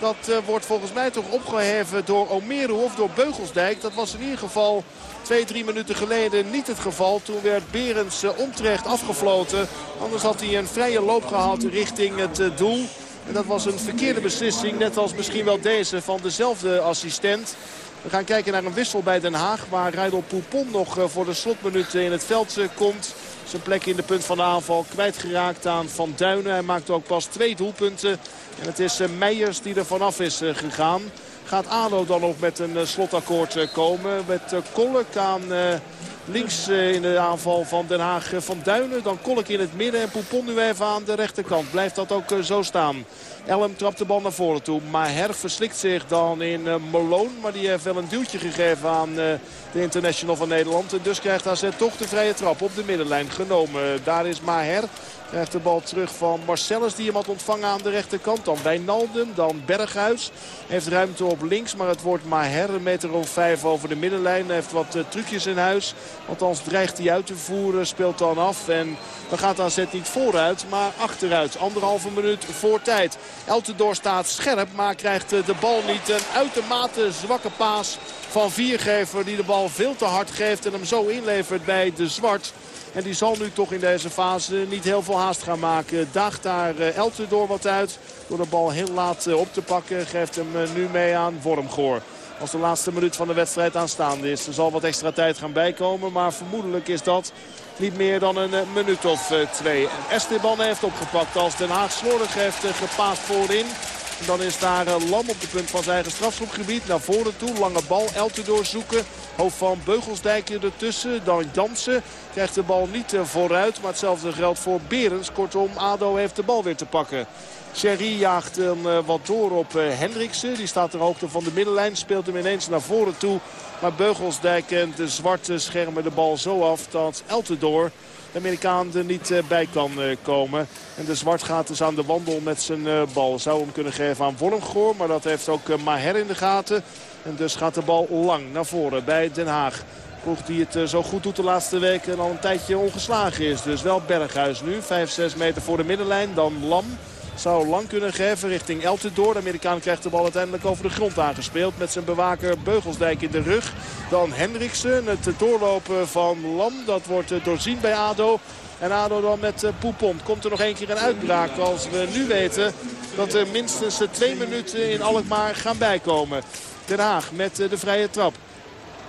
Dat uh, wordt volgens mij toch opgeheven door Omeru of door Beugelsdijk. Dat was in ieder geval twee, drie minuten geleden niet het geval. Toen werd Berends uh, onterecht afgefloten. Anders had hij een vrije loop gehad richting het uh, doel. En dat was een verkeerde beslissing. Net als misschien wel deze van dezelfde assistent. We gaan kijken naar een wissel bij Den Haag. Waar Rijdel Poupon nog voor de slotminuten in het veld komt. Zijn plek in de punt van de aanval kwijtgeraakt aan Van Duinen. Hij maakte ook pas twee doelpunten. En het is Meijers die er vanaf is gegaan. Gaat ADO dan nog met een slotakkoord komen. Met Kolk aan links in de aanval van Den Haag van Duinen. Dan Kolk in het midden en Poupon nu even aan de rechterkant. Blijft dat ook zo staan. Elm trapt de bal naar voren toe. Maher verslikt zich dan in Malone. Maar die heeft wel een duwtje gegeven aan de international van Nederland. En dus krijgt AZ toch de vrije trap op de middenlijn genomen. Daar is Maher. Krijgt de bal terug van Marcellus die hem had ontvangen aan de rechterkant. Dan Wijnaldum, dan Berghuis. Heeft ruimte op links, maar het wordt Maher een meter of vijf over de middenlijn. Heeft wat uh, trucjes in huis. Althans dreigt hij uit te voeren, speelt dan af. En dan gaat AZ niet vooruit, maar achteruit. Anderhalve minuut voor tijd. Eltendoor staat scherp, maar krijgt de bal niet. Een uitermate zwakke paas van Viergever die de bal veel te hard geeft. En hem zo inlevert bij de Zwart. En die zal nu toch in deze fase niet heel veel haast gaan maken. Daagt daar Eltendoor wat uit. Door de bal heel laat op te pakken. Geeft hem nu mee aan Wormgoor. Als de laatste minuut van de wedstrijd aanstaande is. Er zal wat extra tijd gaan bijkomen. Maar vermoedelijk is dat niet meer dan een minuut of twee. En Esteban heeft opgepakt als Den Haag slordig heeft gepaast voorin. Dan is daar Lam op de punt van zijn eigen strafschopgebied. Naar voren toe. Lange bal. Elte doorzoeken. Hoofd van Beugelsdijk ertussen. Dan Jansen. Krijgt de bal niet vooruit. Maar hetzelfde geldt voor Berens. Kortom, ADO heeft de bal weer te pakken. Sherry jaagt hem wat door op Hendriksen. Die staat ter hoogte van de middenlijn. Speelt hem ineens naar voren toe. Maar Beugelsdijk en de zwarte schermen de bal zo af dat Eltendoor de Amerikaan er niet bij kan komen. En de Zwart gaat dus aan de wandel met zijn bal. Zou hem kunnen geven aan Wormgoor. Maar dat heeft ook Maher in de gaten. En dus gaat de bal lang naar voren bij Den Haag. Ploeg die het zo goed doet de laatste weken en al een tijdje ongeslagen is. Dus wel Berghuis nu. 5, 6 meter voor de middenlijn. Dan Lam. Zou lang kunnen geven richting Eltendoor. De Amerikaan krijgt de bal uiteindelijk over de grond aangespeeld. Met zijn bewaker Beugelsdijk in de rug. Dan Hendriksen. Het doorlopen van Lam. Dat wordt doorzien bij ADO. En ADO dan met Poupon. Komt er nog één keer een uitbraak als we nu weten dat er minstens twee minuten in Alkmaar gaan bijkomen. Den Haag met de vrije trap.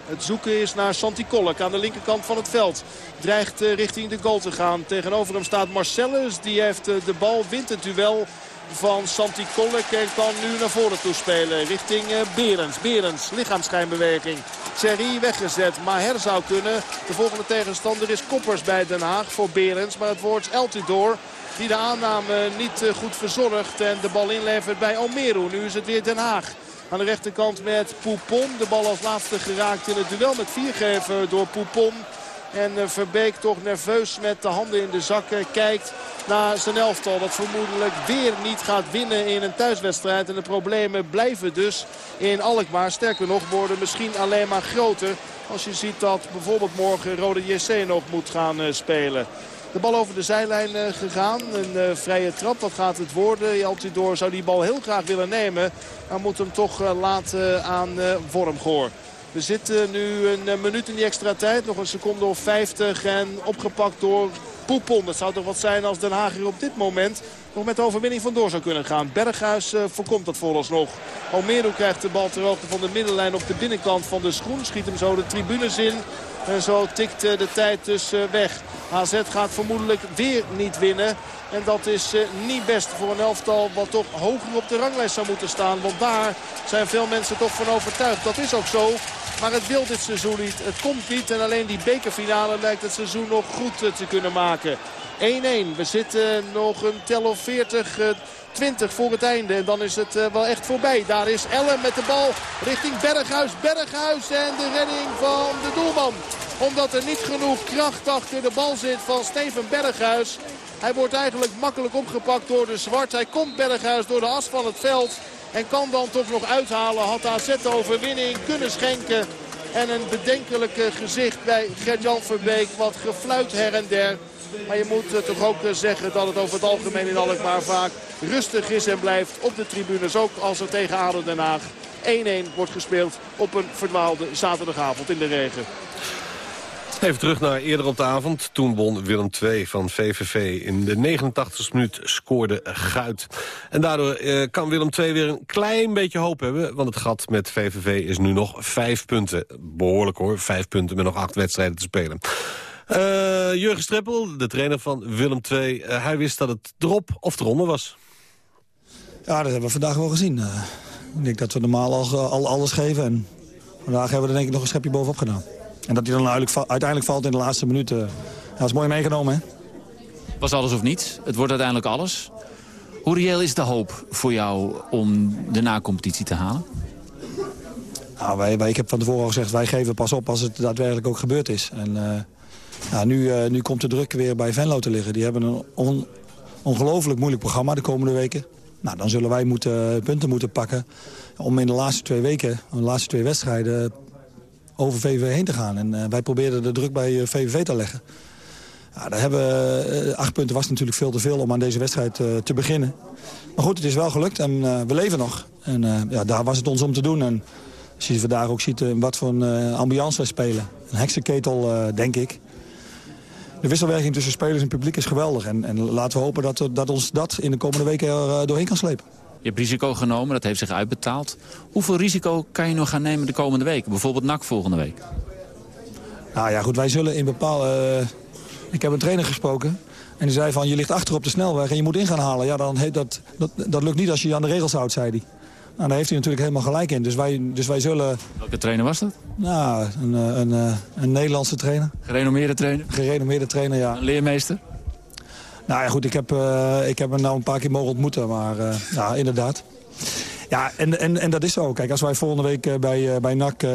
Het zoeken is naar Santi Kolk aan de linkerkant van het veld. Dreigt richting de goal te gaan. Tegenover hem staat Marcellus. Die heeft de bal, wint het duel van Santi Kolk. En kan nu naar voren toe spelen. Richting Berens. Berens, lichaamschijnbeweging. Thierry weggezet. Maher zou kunnen. De volgende tegenstander is Koppers bij Den Haag voor Berens. Maar het wordt Eltidoor die de aanname niet goed verzorgt. En de bal inlevert bij Almere. Nu is het weer Den Haag. Aan de rechterkant met Poupon. De bal als laatste geraakt in het duel met Viergever door Poupon. En Verbeek toch nerveus met de handen in de zakken kijkt naar zijn elftal. Dat vermoedelijk weer niet gaat winnen in een thuiswedstrijd. En de problemen blijven dus in Alkmaar. Sterker nog worden misschien alleen maar groter. Als je ziet dat bijvoorbeeld morgen Rode JC nog moet gaan spelen. De bal over de zijlijn uh, gegaan. Een uh, vrije trap, wat gaat het worden? Altidoor zou die bal heel graag willen nemen. Maar moet hem toch uh, laten aan Wormgoor. We zitten nu een minuut in die extra tijd. Nog een seconde of 50 en opgepakt door Poepon. Dat zou toch wat zijn als Den Haag hier op dit moment nog met de overwinning vandoor zou kunnen gaan. Berghuis uh, voorkomt dat vooralsnog. Almere krijgt de bal ter hoogte van de middenlijn op de binnenkant van de schoen. Schiet hem zo de tribunes in. En zo tikt uh, de tijd dus uh, weg. AZ gaat vermoedelijk weer niet winnen. En dat is niet best voor een elftal wat toch hoger op de ranglijst zou moeten staan. Want daar zijn veel mensen toch van overtuigd. Dat is ook zo. Maar het wil dit seizoen niet. Het komt niet. En alleen die bekerfinale lijkt het seizoen nog goed te kunnen maken. 1-1. We zitten nog een tel of 40, 20 voor het einde. En dan is het wel echt voorbij. Daar is Ellen met de bal richting Berghuis. Berghuis en de redding van de doelman. Omdat er niet genoeg kracht achter de bal zit van Steven Berghuis. Hij wordt eigenlijk makkelijk opgepakt door de Zwart. Hij komt Berghuis door de as van het veld. En kan dan toch nog uithalen. Had AZ overwinning kunnen schenken. En een bedenkelijke gezicht bij Gert-Jan Verbeek. Wat gefluit her en der. Maar je moet eh, toch ook eh, zeggen dat het over het algemeen in Alkmaar vaak rustig is en blijft op de tribunes. Ook als er tegen ADO Den Haag 1-1 wordt gespeeld op een verdwaalde zaterdagavond in de regen. Even terug naar eerder op de avond. Toen won Willem II van VVV. In de 89e minuut scoorde Guit. En daardoor eh, kan Willem II weer een klein beetje hoop hebben. Want het gat met VVV is nu nog vijf punten. Behoorlijk hoor, vijf punten met nog acht wedstrijden te spelen. Uh, Jurgen Streppel, de trainer van Willem II. Uh, hij wist dat het erop of eronder was. Ja, dat hebben we vandaag wel gezien. Uh, ik denk dat we normaal al, al, alles geven. En vandaag hebben we er denk ik nog een schepje bovenop gedaan. En dat hij dan uiteindelijk valt in de laatste minuten. dat is mooi meegenomen, hè? Was alles of niets. Het wordt uiteindelijk alles. Hoe reëel is de hoop voor jou om de na-competitie te halen? Nou, wij, wij, ik heb van tevoren al gezegd, wij geven pas op als het daadwerkelijk ook gebeurd is. En nou, nu, uh, nu komt de druk weer bij Venlo te liggen. Die hebben een on, ongelooflijk moeilijk programma de komende weken. Nou, dan zullen wij moeten, punten moeten pakken om in de laatste twee weken, de laatste twee wedstrijden, over VVV heen te gaan. En uh, wij probeerden de druk bij VVV eh, te leggen. Ja, daar hebben, acht punten was natuurlijk veel te veel om aan deze wedstrijd te beginnen. Maar goed, het is wel gelukt en we leven nog. En ja, daar was het ons om te doen. En als je vandaag ook ziet wat voor een ambiance wij spelen. Een heksenketel, denk ik de wisselwerking tussen spelers en publiek is geweldig. En, en laten we hopen dat, dat ons dat in de komende weken er eh, doorheen kan slepen. Je hebt risico genomen, dat heeft zich uitbetaald. Hoeveel risico kan je nog gaan nemen de komende weken? Bijvoorbeeld NAC volgende week. Nou ja, goed, wij zullen in bepaalde... Uh, ik heb een trainer gesproken en die zei van... je ligt achter op de snelweg en je moet in gaan halen. Ja, dan, dat, dat, dat lukt niet als je je aan de regels houdt, zei hij. Nou, daar heeft hij natuurlijk helemaal gelijk in. Dus wij, dus wij zullen... Welke trainer was dat? Nou, een, eh, een, een, een Nederlandse trainer. Gerenommeerde trainer? Gerenommeerde trainer, ja. Een leermeester? Nou ja, goed, ik heb, uh, ik heb hem nou een paar keer mogen ontmoeten, maar uh, ja, inderdaad. Ja, en, en, en dat is zo. Kijk, als wij volgende week bij, bij NAC uh,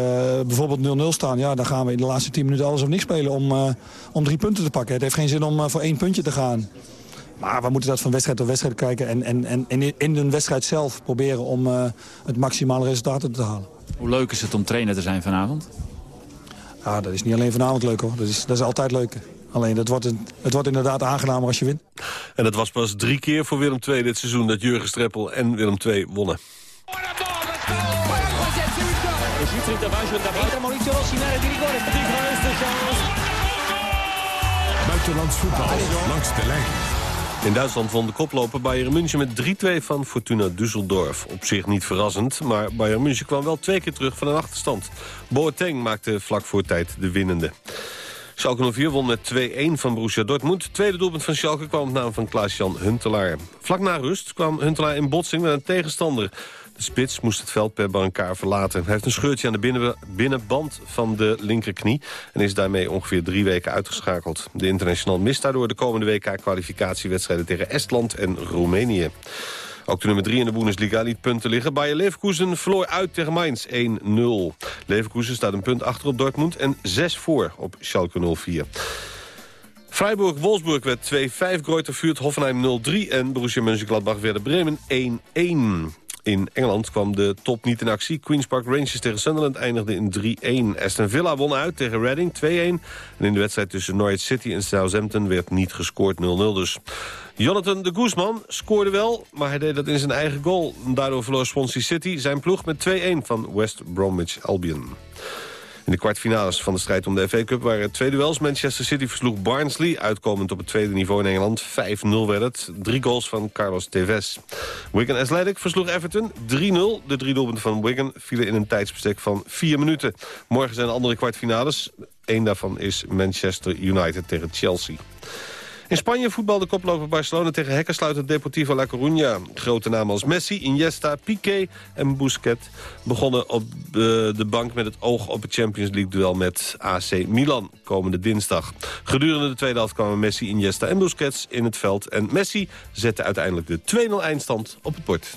bijvoorbeeld 0-0 staan... Ja, dan gaan we in de laatste 10 minuten alles of niks spelen om, om drie punten te pakken. Het heeft geen zin om voor één puntje te gaan. Maar we moeten dat van wedstrijd tot wedstrijd kijken. En, en, en in een wedstrijd zelf proberen om uh, het maximale resultaat te halen. Hoe leuk is het om trainer te zijn vanavond? Ja, dat is niet alleen vanavond leuk hoor. Dat is, dat is altijd leuk. Alleen het wordt, het wordt inderdaad aangenamer als je wint. En het was pas drie keer voor Willem II dit seizoen dat Jurgen Streppel en Willem II wonnen. Buitenlands voetbal langs de lijn. In Duitsland won de koploper Bayern München met 3-2 van Fortuna Düsseldorf. Op zich niet verrassend, maar Bayern München kwam wel twee keer terug van een achterstand. Boateng maakte vlak voor tijd de winnende. Schalke 04 won met 2-1 van Borussia Dortmund. Tweede doelpunt van Schalke kwam op naam van Klaas-Jan Huntelaar. Vlak na rust kwam Huntelaar in botsing met een tegenstander. De spits moest het veld per elkaar verlaten. Hij heeft een scheurtje aan de binnenband van de linkerknie... en is daarmee ongeveer drie weken uitgeschakeld. De international mist daardoor de komende WK-kwalificatiewedstrijden... tegen Estland en Roemenië. Ook de nummer 3 in de Bundesliga liet punten liggen. Bayer Leverkusen verloor uit tegen Mainz 1-0. Leverkusen staat een punt achter op Dortmund en 6 voor op Schalke 04. Freiburg-Wolfsburg werd 2-5, Greuther Vuurt, Hoffenheim 0-3... en Borussia Mönchengladbach werden Bremen 1-1. In Engeland kwam de top niet in actie. Queen's Park Rangers tegen Sunderland eindigde in 3-1. Aston Villa won uit tegen Reading 2-1. En in de wedstrijd tussen Norwich City en Southampton werd niet gescoord 0-0 dus. Jonathan de Guzman scoorde wel, maar hij deed dat in zijn eigen goal. Daardoor verloor Swansea City zijn ploeg met 2-1 van West Bromwich Albion. In de kwartfinales van de strijd om de FA Cup waren twee duels. Manchester City versloeg Barnsley, uitkomend op het tweede niveau in Engeland. 5-0 werd het. Drie goals van Carlos Tevez. Wigan Athletic versloeg Everton 3-0. De drie doelpunten van Wigan vielen in een tijdsbestek van vier minuten. Morgen zijn andere kwartfinales. Eén daarvan is Manchester United tegen Chelsea. In Spanje voetbalde koploper Barcelona tegen hekkensluiter Deportivo La Coruña. Grote namen als Messi, Iniesta, Piqué en Busquets begonnen op eh, de bank met het oog op het Champions League-duel met AC Milan komende dinsdag. Gedurende de tweede helft kwamen Messi, Iniesta en Busquets in het veld. En Messi zette uiteindelijk de 2-0 eindstand op het bord.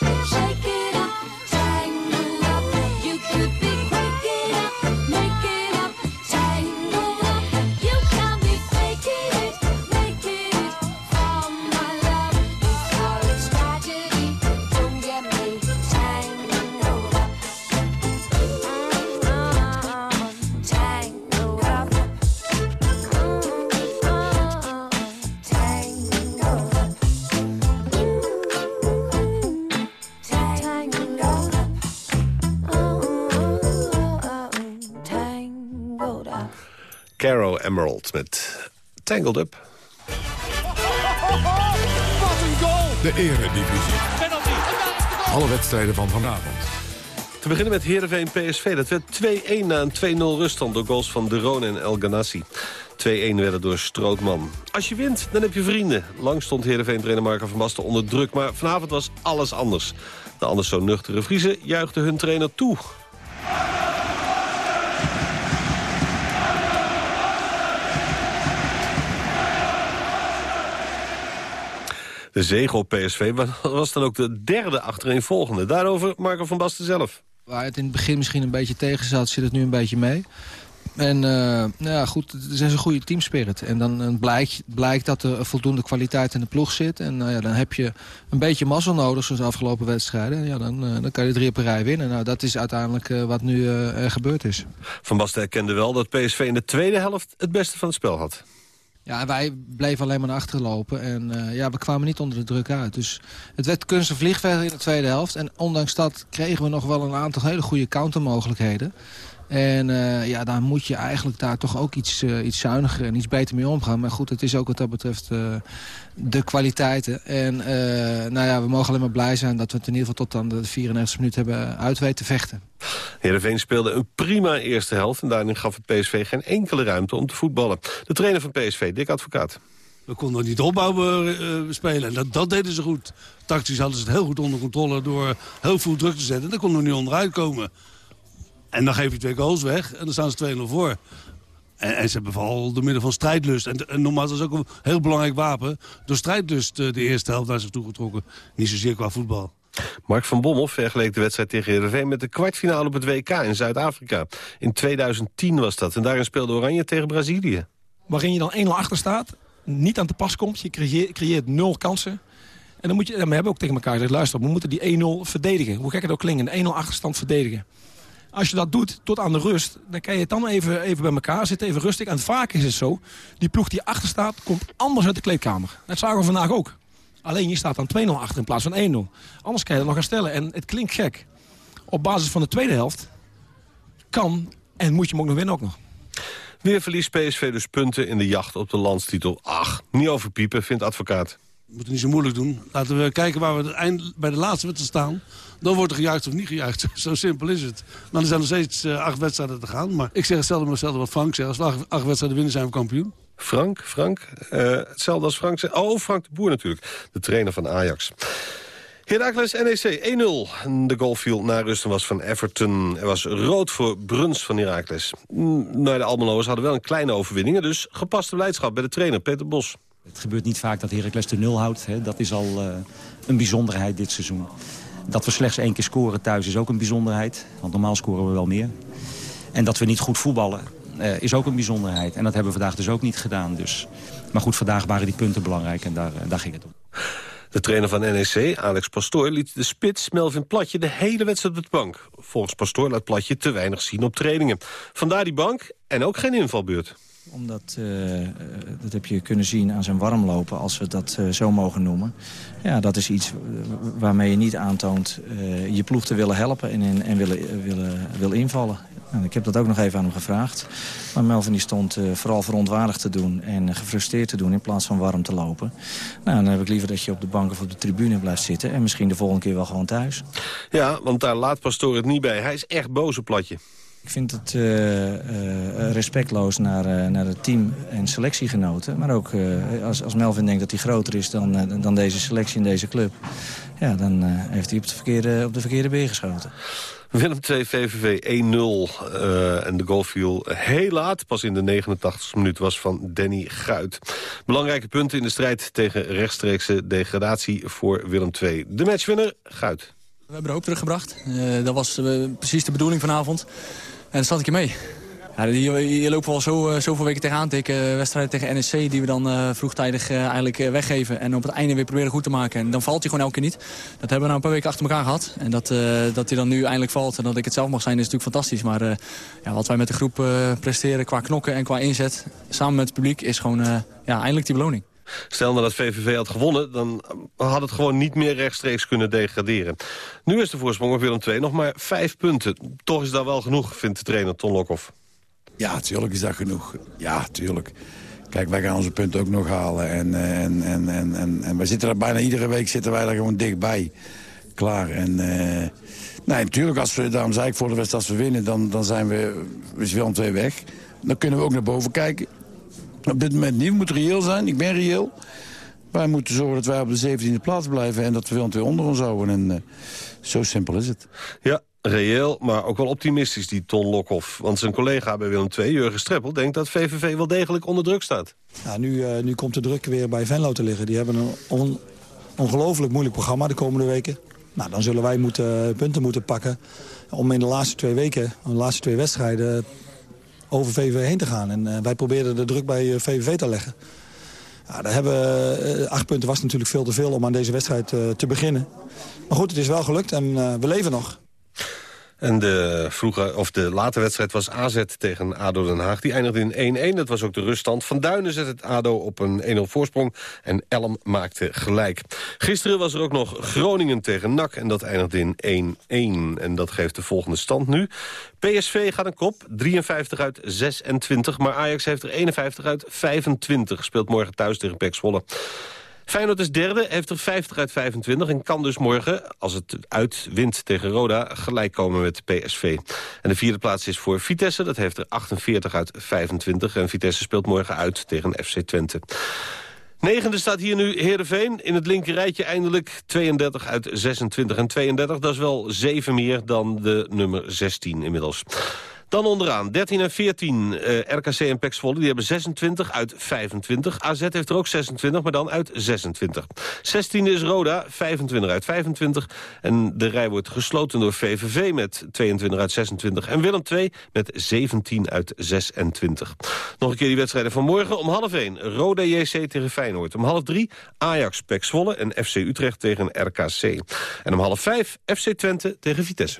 Emerald met Tangled Up. Wat een goal! De eredivisie. Alle wedstrijden van vanavond. Te beginnen met Heerenveen PSV. Dat werd 2-1 na een 2-0 ruststand door goals van De Roon en El Ganassi. 2-1 werden door Strootman. Als je wint, dan heb je vrienden. Lang stond Heerenveen trainer Marco van Basten onder druk... maar vanavond was alles anders. De anders zo nuchtere Vriezen juichten hun trainer toe. De zege op PSV was dan ook de derde achtereenvolgende. Daarover Marco van Basten zelf. Waar het in het begin misschien een beetje tegen zat, zit het nu een beetje mee. En eh, nou ja, goed, het is een goede teamspirit. En dan blijkt, blijkt dat er voldoende kwaliteit in de ploeg zit. En nou ja, dan heb je een beetje mazzel nodig, zoals de afgelopen wedstrijden. En ja, dan, eh, dan kan je drie op een rij winnen. Nou, dat is uiteindelijk eh, wat nu gebeurd is. Van Basten erkende wel dat PSV in de tweede helft het beste van het spel had. Ja, wij bleven alleen maar naar lopen. En eh, ja, we kwamen niet onder de druk uit. Dus het werd kunst en vliegverder in de tweede helft. En ondanks dat kregen we nog wel een aantal hele goede countermogelijkheden. En eh, ja, daar moet je eigenlijk daar toch ook iets, eh, iets zuiniger en iets beter mee omgaan. Maar goed, het is ook wat dat betreft eh, de kwaliteiten. En eh, nou ja, we mogen alleen maar blij zijn dat we het in ieder geval tot aan de 94 minuten hebben uit weten te vechten. Heerenveen speelde een prima eerste helft... en daarin gaf het PSV geen enkele ruimte om te voetballen. De trainer van PSV, Dick Advocaat. We konden niet opbouwen eh, spelen. En dat, dat deden ze goed. Tactisch hadden ze het heel goed onder controle door heel veel druk te zetten. Daar konden we niet onderuit komen. En dan geef je twee goals weg en dan staan ze 2-0 voor. En, en ze hebben vooral door middel van strijdlust. En, en nogmaals, dat is ook een heel belangrijk wapen. Door strijdlust eh, de eerste helft naar zich toegetrokken. Niet zozeer qua voetbal. Mark van Bommel vergeleek de wedstrijd tegen Heerenveen... met de kwartfinale op het WK in Zuid-Afrika. In 2010 was dat. En daarin speelde Oranje tegen Brazilië. waarin je dan 1-0 achter staat. niet aan te pas komt. Je creëert, creëert nul kansen. En dan moet je, we hebben ook tegen elkaar gezegd, luister, we moeten die 1-0 verdedigen. Hoe gek het ook klinkt, een 1-0 achterstand verdedigen. Als je dat doet tot aan de rust, dan kan je het dan even, even bij elkaar zitten, even rustig. En vaak is het zo, die ploeg die achter staat, komt anders uit de kleedkamer. Dat zagen we vandaag ook. Alleen je staat dan 2-0 achter in plaats van 1-0. Anders kan je dat nog herstellen. En het klinkt gek. Op basis van de tweede helft kan en moet je hem ook nog winnen ook nog. Weer verliest PSV dus punten in de jacht op de landstitel. Ach, niet overpiepen, vindt advocaat. We moeten niet zo moeilijk doen. Laten we kijken waar we eind, bij de laatste wedstrijd staan. Dan wordt er gejuicht of niet gejuicht. Zo simpel is het. Dan zijn er steeds uh, acht wedstrijden te gaan. Maar ik zeg hetzelfde maar hetzelfde wat Frank zegt. Als we acht, wedstrijden winnen zijn we kampioen. Frank, Frank. Uh, hetzelfde als Frank zegt. Oh, Frank de Boer natuurlijk. De trainer van Ajax. Heracles NEC 1-0. De goal viel naar rust en was van Everton. Er was rood voor Bruns van Heracles. Nou, de Almeloers hadden wel een kleine overwinning. Dus gepaste blijdschap bij de trainer Peter Bos. Het gebeurt niet vaak dat Heracles de nul houdt. Hè. Dat is al uh, een bijzonderheid dit seizoen. Dat we slechts één keer scoren thuis is ook een bijzonderheid. Want normaal scoren we wel meer. En dat we niet goed voetballen uh, is ook een bijzonderheid. En dat hebben we vandaag dus ook niet gedaan. Dus. Maar goed, vandaag waren die punten belangrijk en daar, uh, daar ging het om. De trainer van NEC, Alex Pastoor, liet de spits Melvin Platje de hele wedstrijd op de bank. Volgens Pastoor laat Platje te weinig zien op trainingen. Vandaar die bank en ook geen invalbeurt omdat, uh, dat heb je kunnen zien aan zijn warmlopen, als we dat uh, zo mogen noemen. Ja, dat is iets waarmee je niet aantoont je ploeg te willen helpen en, en willen, willen, wil invallen. Nou, ik heb dat ook nog even aan hem gevraagd. Maar Melvin die stond vooral verontwaardigd te doen en gefrustreerd te doen in plaats van warm te lopen. Nou, dan heb ik liever dat je op de bank of op de tribune blijft zitten en misschien de volgende keer wel gewoon thuis. Ja, want daar laat Pastoor het niet bij. Hij is echt op platje. Ik vind het uh, uh, respectloos naar, uh, naar het team en selectiegenoten. Maar ook als, als Melvin denkt dat hij groter is dan, dan deze selectie in deze club... Ja, dan heeft hij op de verkeerde, op de verkeerde beer geschoten. Willem 2 VVV 1-0 en de goal viel heel laat. Pas in de 89e minuut was van Danny Guit. Belangrijke punten in de strijd tegen rechtstreekse degradatie voor Willem 2. De matchwinner Guit. We hebben er ook teruggebracht. dat was precies de bedoeling vanavond. En zat ik je mee. Ja, je, je loopt wel zo, zoveel weken tegenaan tegen wedstrijden tegen NEC... die we dan uh, vroegtijdig eigenlijk weggeven. En op het einde weer proberen goed te maken. En dan valt hij gewoon elke keer niet. Dat hebben we nou een paar weken achter elkaar gehad. En dat, dat hij dan nu eindelijk valt en dat ik het zelf mag zijn is natuurlijk fantastisch. Maar ja, wat wij met de groep presteren qua knokken en qua inzet... samen met het publiek is gewoon ja, eindelijk die beloning. Stel nou dat VVV had gewonnen, dan had het gewoon niet meer rechtstreeks kunnen degraderen. Nu is de voorsprong op Willem II nog maar vijf punten. Toch is dat wel genoeg, vindt de trainer Ton Lokhoff. Ja, tuurlijk is dat genoeg. Ja, tuurlijk. Kijk, wij gaan onze punten ook nog halen. En, en, en, en, en, en wij zitten er bijna iedere week zitten wij er gewoon dichtbij. Klaar. En nee, natuurlijk, als we, daarom zei ik voor de wedstrijd, als we winnen, dan, dan zijn we, is Willem II weg. Dan kunnen we ook naar boven kijken. Op dit moment niet. We moeten reëel zijn. Ik ben reëel. Wij moeten zorgen dat wij op de 17e plaats blijven... en dat we wel twee onder ons houden. En uh, zo simpel is het. Ja, reëel, maar ook wel optimistisch, die Ton Lokhoff. Want zijn collega bij Willem II, Jurgen Streppel... denkt dat VVV wel degelijk onder druk staat. Ja, nu, uh, nu komt de druk weer bij Venlo te liggen. Die hebben een on ongelooflijk moeilijk programma de komende weken. Nou, dan zullen wij moeten, punten moeten pakken... om in de laatste twee weken, de laatste twee wedstrijden over VVV heen te gaan. En uh, wij probeerden de druk bij VVV eh, te leggen. Ja, daar hebben, uh, acht punten was natuurlijk veel te veel om aan deze wedstrijd te beginnen. Maar goed, het is wel gelukt en we leven nog. En de, vroege, of de late wedstrijd was AZ tegen ADO Den Haag. Die eindigde in 1-1. Dat was ook de ruststand. Van Duinen zet het ADO op een 1-0 voorsprong. En Elm maakte gelijk. Gisteren was er ook nog Groningen tegen NAC. En dat eindigde in 1-1. En dat geeft de volgende stand nu. PSV gaat een kop. 53 uit 26. Maar Ajax heeft er 51 uit 25. Speelt morgen thuis tegen Pek Zwolle. Feyenoord is derde, heeft er 50 uit 25 en kan dus morgen, als het uitwint tegen Roda, gelijk komen met PSV. En de vierde plaats is voor Vitesse, dat heeft er 48 uit 25 en Vitesse speelt morgen uit tegen FC Twente. Negende staat hier nu Heerenveen. In het linkerrijtje eindelijk 32 uit 26. En 32, dat is wel 7 meer dan de nummer 16 inmiddels. Dan onderaan, 13 en 14, eh, RKC en PEC die hebben 26 uit 25. AZ heeft er ook 26, maar dan uit 26. 16 is Roda, 25 uit 25. En de rij wordt gesloten door VVV met 22 uit 26. En Willem II met 17 uit 26. Nog een keer die wedstrijden van morgen om half 1. Roda JC tegen Feyenoord. Om half 3 Ajax PEC en FC Utrecht tegen RKC. En om half 5 FC Twente tegen Vitesse.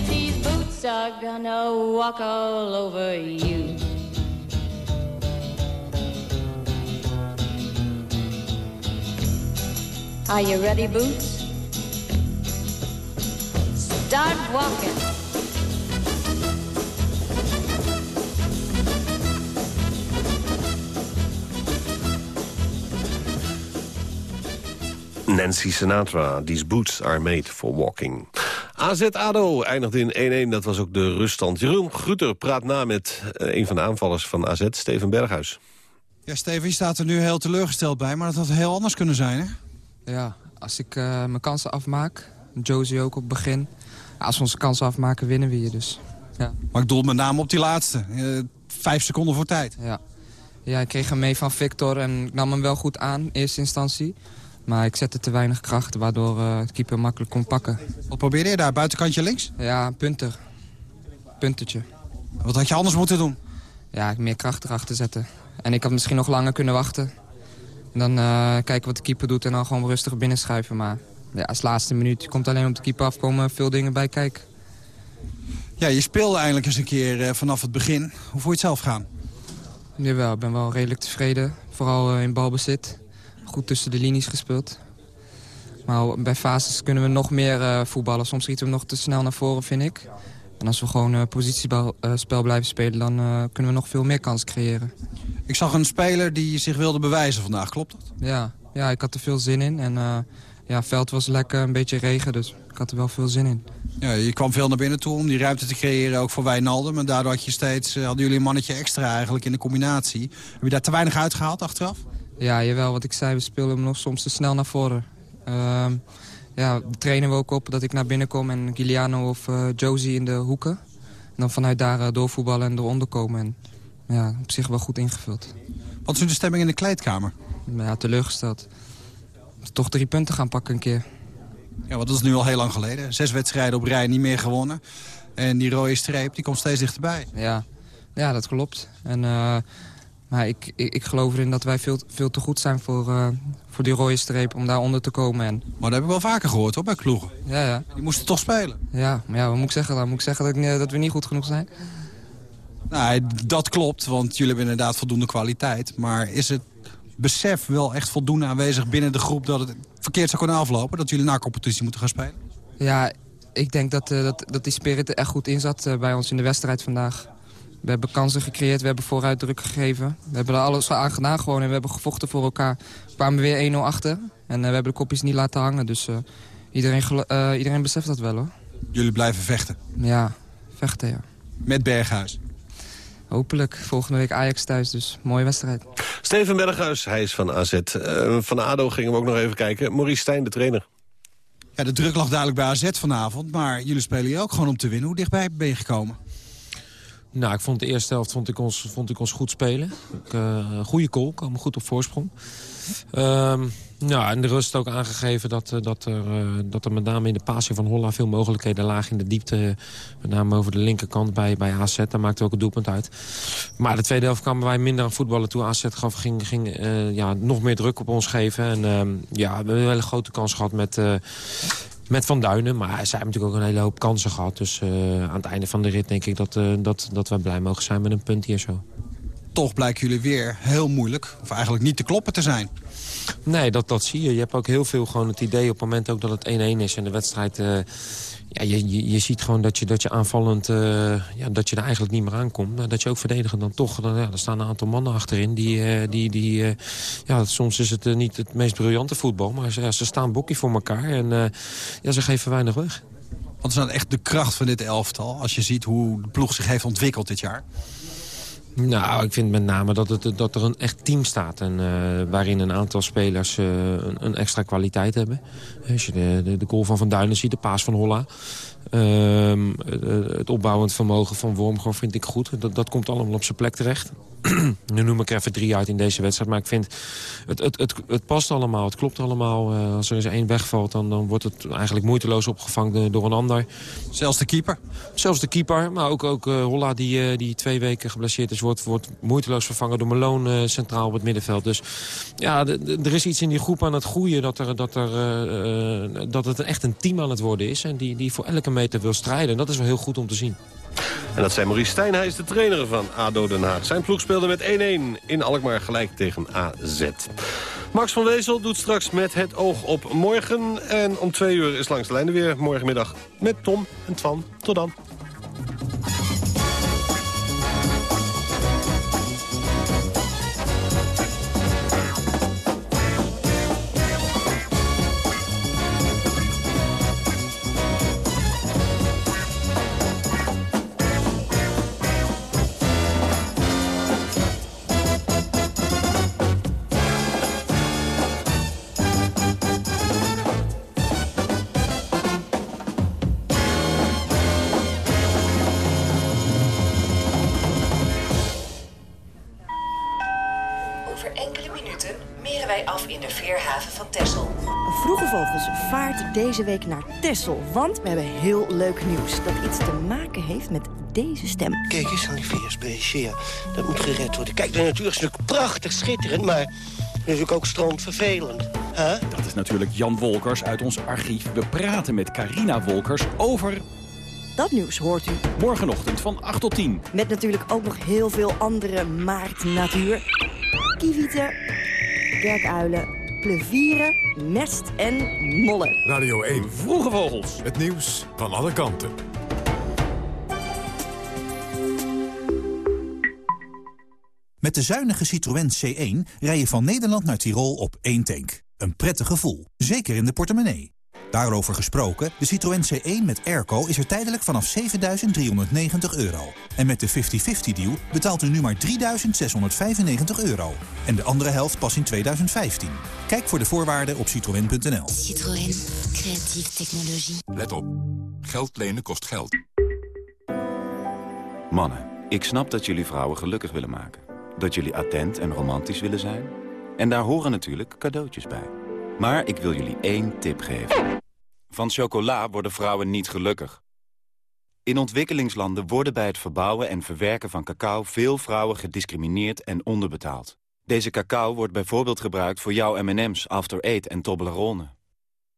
boots are gonna walk all over you. Are you ready, Boots? Start walking. Nancy Sinatra, these boots are made for walking. AZ-ADO eindigde in 1-1, dat was ook de ruststand. Jeroen Grutter praat na met eh, een van de aanvallers van AZ, Steven Berghuis. Ja, Steven, je staat er nu heel teleurgesteld bij, maar dat had heel anders kunnen zijn, hè? Ja, als ik eh, mijn kansen afmaak, Josie ook op het begin... Als we onze kansen afmaken, winnen we hier dus. Ja. Maar ik doel met name op die laatste. Eh, vijf seconden voor tijd. Ja. ja, ik kreeg hem mee van Victor en ik nam hem wel goed aan in eerste instantie. Maar ik zette te weinig kracht, waardoor uh, het keeper makkelijk kon pakken. Wat probeerde je daar? Buitenkantje links? Ja, punter. Puntertje. Wat had je anders moeten doen? Ja, meer kracht erachter zetten. En ik had misschien nog langer kunnen wachten. En dan uh, kijken wat de keeper doet en dan gewoon rustig binnenschuiven. Maar ja, als laatste minuut je komt alleen op de keeper afkomen veel dingen bij kijken. Ja, je speelde eigenlijk eens een keer uh, vanaf het begin. Hoe voel je het zelf gaan? Jawel, ik ben wel redelijk tevreden. Vooral uh, in balbezit. Goed tussen de linies gespeeld. Maar bij fases kunnen we nog meer uh, voetballen. Soms schieten we nog te snel naar voren, vind ik. En als we gewoon uh, positiespel blijven spelen, dan kunnen we nog veel meer kansen creëren. Ik zag een speler die zich wilde bewijzen vandaag, klopt dat? Ja, ja ik had er veel zin in. En ja, het veld was lekker, een beetje regen, dus ik had er wel veel zin in. Ja, je kwam veel naar binnen toe om die ruimte te creëren, ook voor Wijnaldum. En daardoor had je steeds, hadden jullie een mannetje extra eigenlijk in de combinatie. Heb je daar te weinig uitgehaald achteraf? Ja, jawel. Wat ik zei, we speelden hem nog soms te snel naar voren. Uh, ja, trainen we ook op dat ik naar binnen kom en Giuliano of uh, Josie in de hoeken. En dan vanuit daar uh, doorvoetballen en eronder komen. En ja, op zich wel goed ingevuld. Wat is nu de stemming in de kleedkamer? Ja, teleurgesteld. Toch drie punten gaan pakken een keer. Ja, want dat is nu al heel lang geleden. Zes wedstrijden op rij, niet meer gewonnen. En die rode streep, die komt steeds dichterbij. Ja, ja dat klopt. En uh, Maar ik, ik, ik geloof erin dat wij veel, veel te goed zijn voor, uh, voor die rode streep om daaronder te komen. En... Maar dat heb ik wel vaker gehoord hoor, bij ploegen. Ja, ja. Die moesten toch spelen. Ja, maar ja, wat moet ik zeggen dan? Moet ik zeggen dat, ik, dat we niet goed genoeg zijn? Nou, dat klopt, want jullie hebben inderdaad voldoende kwaliteit. Maar is het besef wel echt voldoende aanwezig binnen de groep... dat het verkeerd zou kunnen aflopen? Dat jullie na competitie moeten gaan spelen? Ja, ik denk dat, uh, dat, dat die spirit er echt goed in zat uh, bij ons in de wedstrijd vandaag. We hebben kansen gecreëerd, we hebben vooruit druk gegeven. We hebben er alles aan gedaan gewoon en we hebben gevochten voor elkaar. We kwamen weer 1-0 achter en uh, we hebben de kopjes niet laten hangen. Dus iedereen, iedereen beseft dat wel hoor. Jullie blijven vechten? Ja, vechten ja. Met Berghuis? Hopelijk. Volgende week Ajax thuis, dus mooie wedstrijd. Steven Berghuis, hij is van AZ. Uh, van ADO gingen we ook nog even kijken. Maurice Stijn, de trainer. Ja, de druk lag duidelijk bij AZ vanavond. Maar jullie spelen hier ook gewoon om te winnen. Hoe dichtbij ben je gekomen? Nou, ik vond de eerste helft vond ik ons, vond ik ons goed spelen. Ik, uh, goede goal, komen goed op voorsprong. Um, ja, en de rust ook aangegeven dat, dat, er, uh, dat er met name in de passing van Holla veel mogelijkheden lagen in de diepte. Met name over de linkerkant bij, bij AZ, daar maakte ook het doelpunt uit. Maar de tweede helft kwamen wij minder aan voetballen toe. AZ gaf, ging, ging ja, nog meer druk op ons geven. En uh, ja, we hebben een hele grote kans gehad met, met Van Duinen. Maar zij hebben natuurlijk ook een hele hoop kansen gehad. Dus aan het einde van de rit denk ik dat, dat, dat we blij mogen zijn met een punt hier zo. Toch blijken jullie weer heel moeilijk, of eigenlijk niet te kloppen te zijn. Nee, dat, dat zie je. Je hebt ook heel veel gewoon het idee op het moment ook dat het 1-1 is. En de wedstrijd, uh, ja, je, je, je, ziet gewoon dat je, dat je aanvallend, uh, ja, dat je er eigenlijk niet meer aankomt. Maar dat je ook verdedigen dan toch, dan, ja, er staan een aantal mannen achterin. Die, uh, die, die ja, soms is het niet het meest briljante voetbal. Maar ja, ze staan bokkie voor elkaar en ja, ze geven weinig weg. Wat is nou echt de kracht van dit elftal? Als je ziet hoe de ploeg zich heeft ontwikkeld dit jaar. Nou, ik vind met name dat, het, dat er een echt team staat. En, uh, waarin een aantal spelers uh, een, een, extra kwaliteit hebben. Als je de, de, de goal van Van Duinen ziet, de paas van Holla. Uh, het opbouwend vermogen van Wormgoor vind ik goed. Dat, dat komt allemaal op zijn plek terecht. nu noem ik er even drie uit in deze wedstrijd. Maar ik vind, het, het, het, het past allemaal, het klopt allemaal. Uh, als er eens één wegvalt, dan, dan wordt het eigenlijk moeiteloos opgevangen door een ander. Zelfs de keeper? Zelfs de keeper, maar ook, ook uh, Holla die, die twee weken geblesseerd is... wordt, wordt moeiteloos vervangen door Malone centraal op het middenveld. Dus ja, er is iets in die groep aan het groeien... dat, er, dat, er, dat het echt een team aan het worden is... en die, die voor elke meter wil strijden. En dat is wel heel goed om te zien. En dat zijn Maurice Stijn, hij is de trainer van ADO Den Haag. Zijn ploeg speelde met 1-1 in Alkmaar gelijk tegen AZ. Max van Wezel doet straks met het oog op morgen. En om twee uur is langs de lijnen weer morgenmiddag met Tom en Twan. Tot dan. Deze week naar Tessel. Want we hebben heel leuk nieuws dat iets te maken heeft met deze stem. Kijk eens aan die VSB, ja. Dat moet gered worden. Kijk, de natuur is natuurlijk prachtig, schitterend, maar... Natuurlijk ook stroomvervelend. Huh? Dat is natuurlijk Jan Wolkers uit ons archief. We praten met Carina Wolkers over... Dat nieuws hoort u. Morgenochtend van 8 tot 10. Met natuurlijk ook nog heel veel andere maartnatuur. Kievieten, kerkuilen, plevieren, mest en mollen. Radio 1. Vroege Vogels. Het nieuws van alle kanten. Met de zuinige Citroën C1 rij je van Nederland naar Tirol op één tank. Een prettig gevoel, zeker in de portemonnee. Daarover gesproken, de Citroën C1 met airco is er tijdelijk vanaf 7.390 euro. En met de 50-50 deal betaalt u nu maar 3.695 euro. En de andere helft pas in 2015. Kijk voor de voorwaarden op citroën.nl. Citroën. Creatieve technologie. Let op. Geld lenen kost geld. Mannen, ik snap dat jullie vrouwen gelukkig willen maken. Dat jullie attent en romantisch willen zijn. En daar horen natuurlijk cadeautjes bij. Maar ik wil jullie één tip geven. Van chocola worden vrouwen niet gelukkig. In ontwikkelingslanden worden bij het verbouwen en verwerken van cacao... veel vrouwen gediscrimineerd en onderbetaald. Deze cacao wordt bijvoorbeeld gebruikt voor jouw M&M's, After Eight en Toblerone.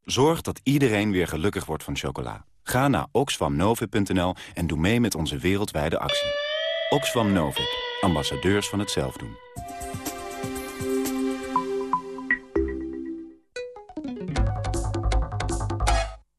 Zorg dat iedereen weer gelukkig wordt van chocola. Ga naar oxfamnovip.nl en doe mee met onze wereldwijde actie. Oxfam Novib, ambassadeurs van het zelfdoen.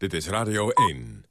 Dit is Radio 1.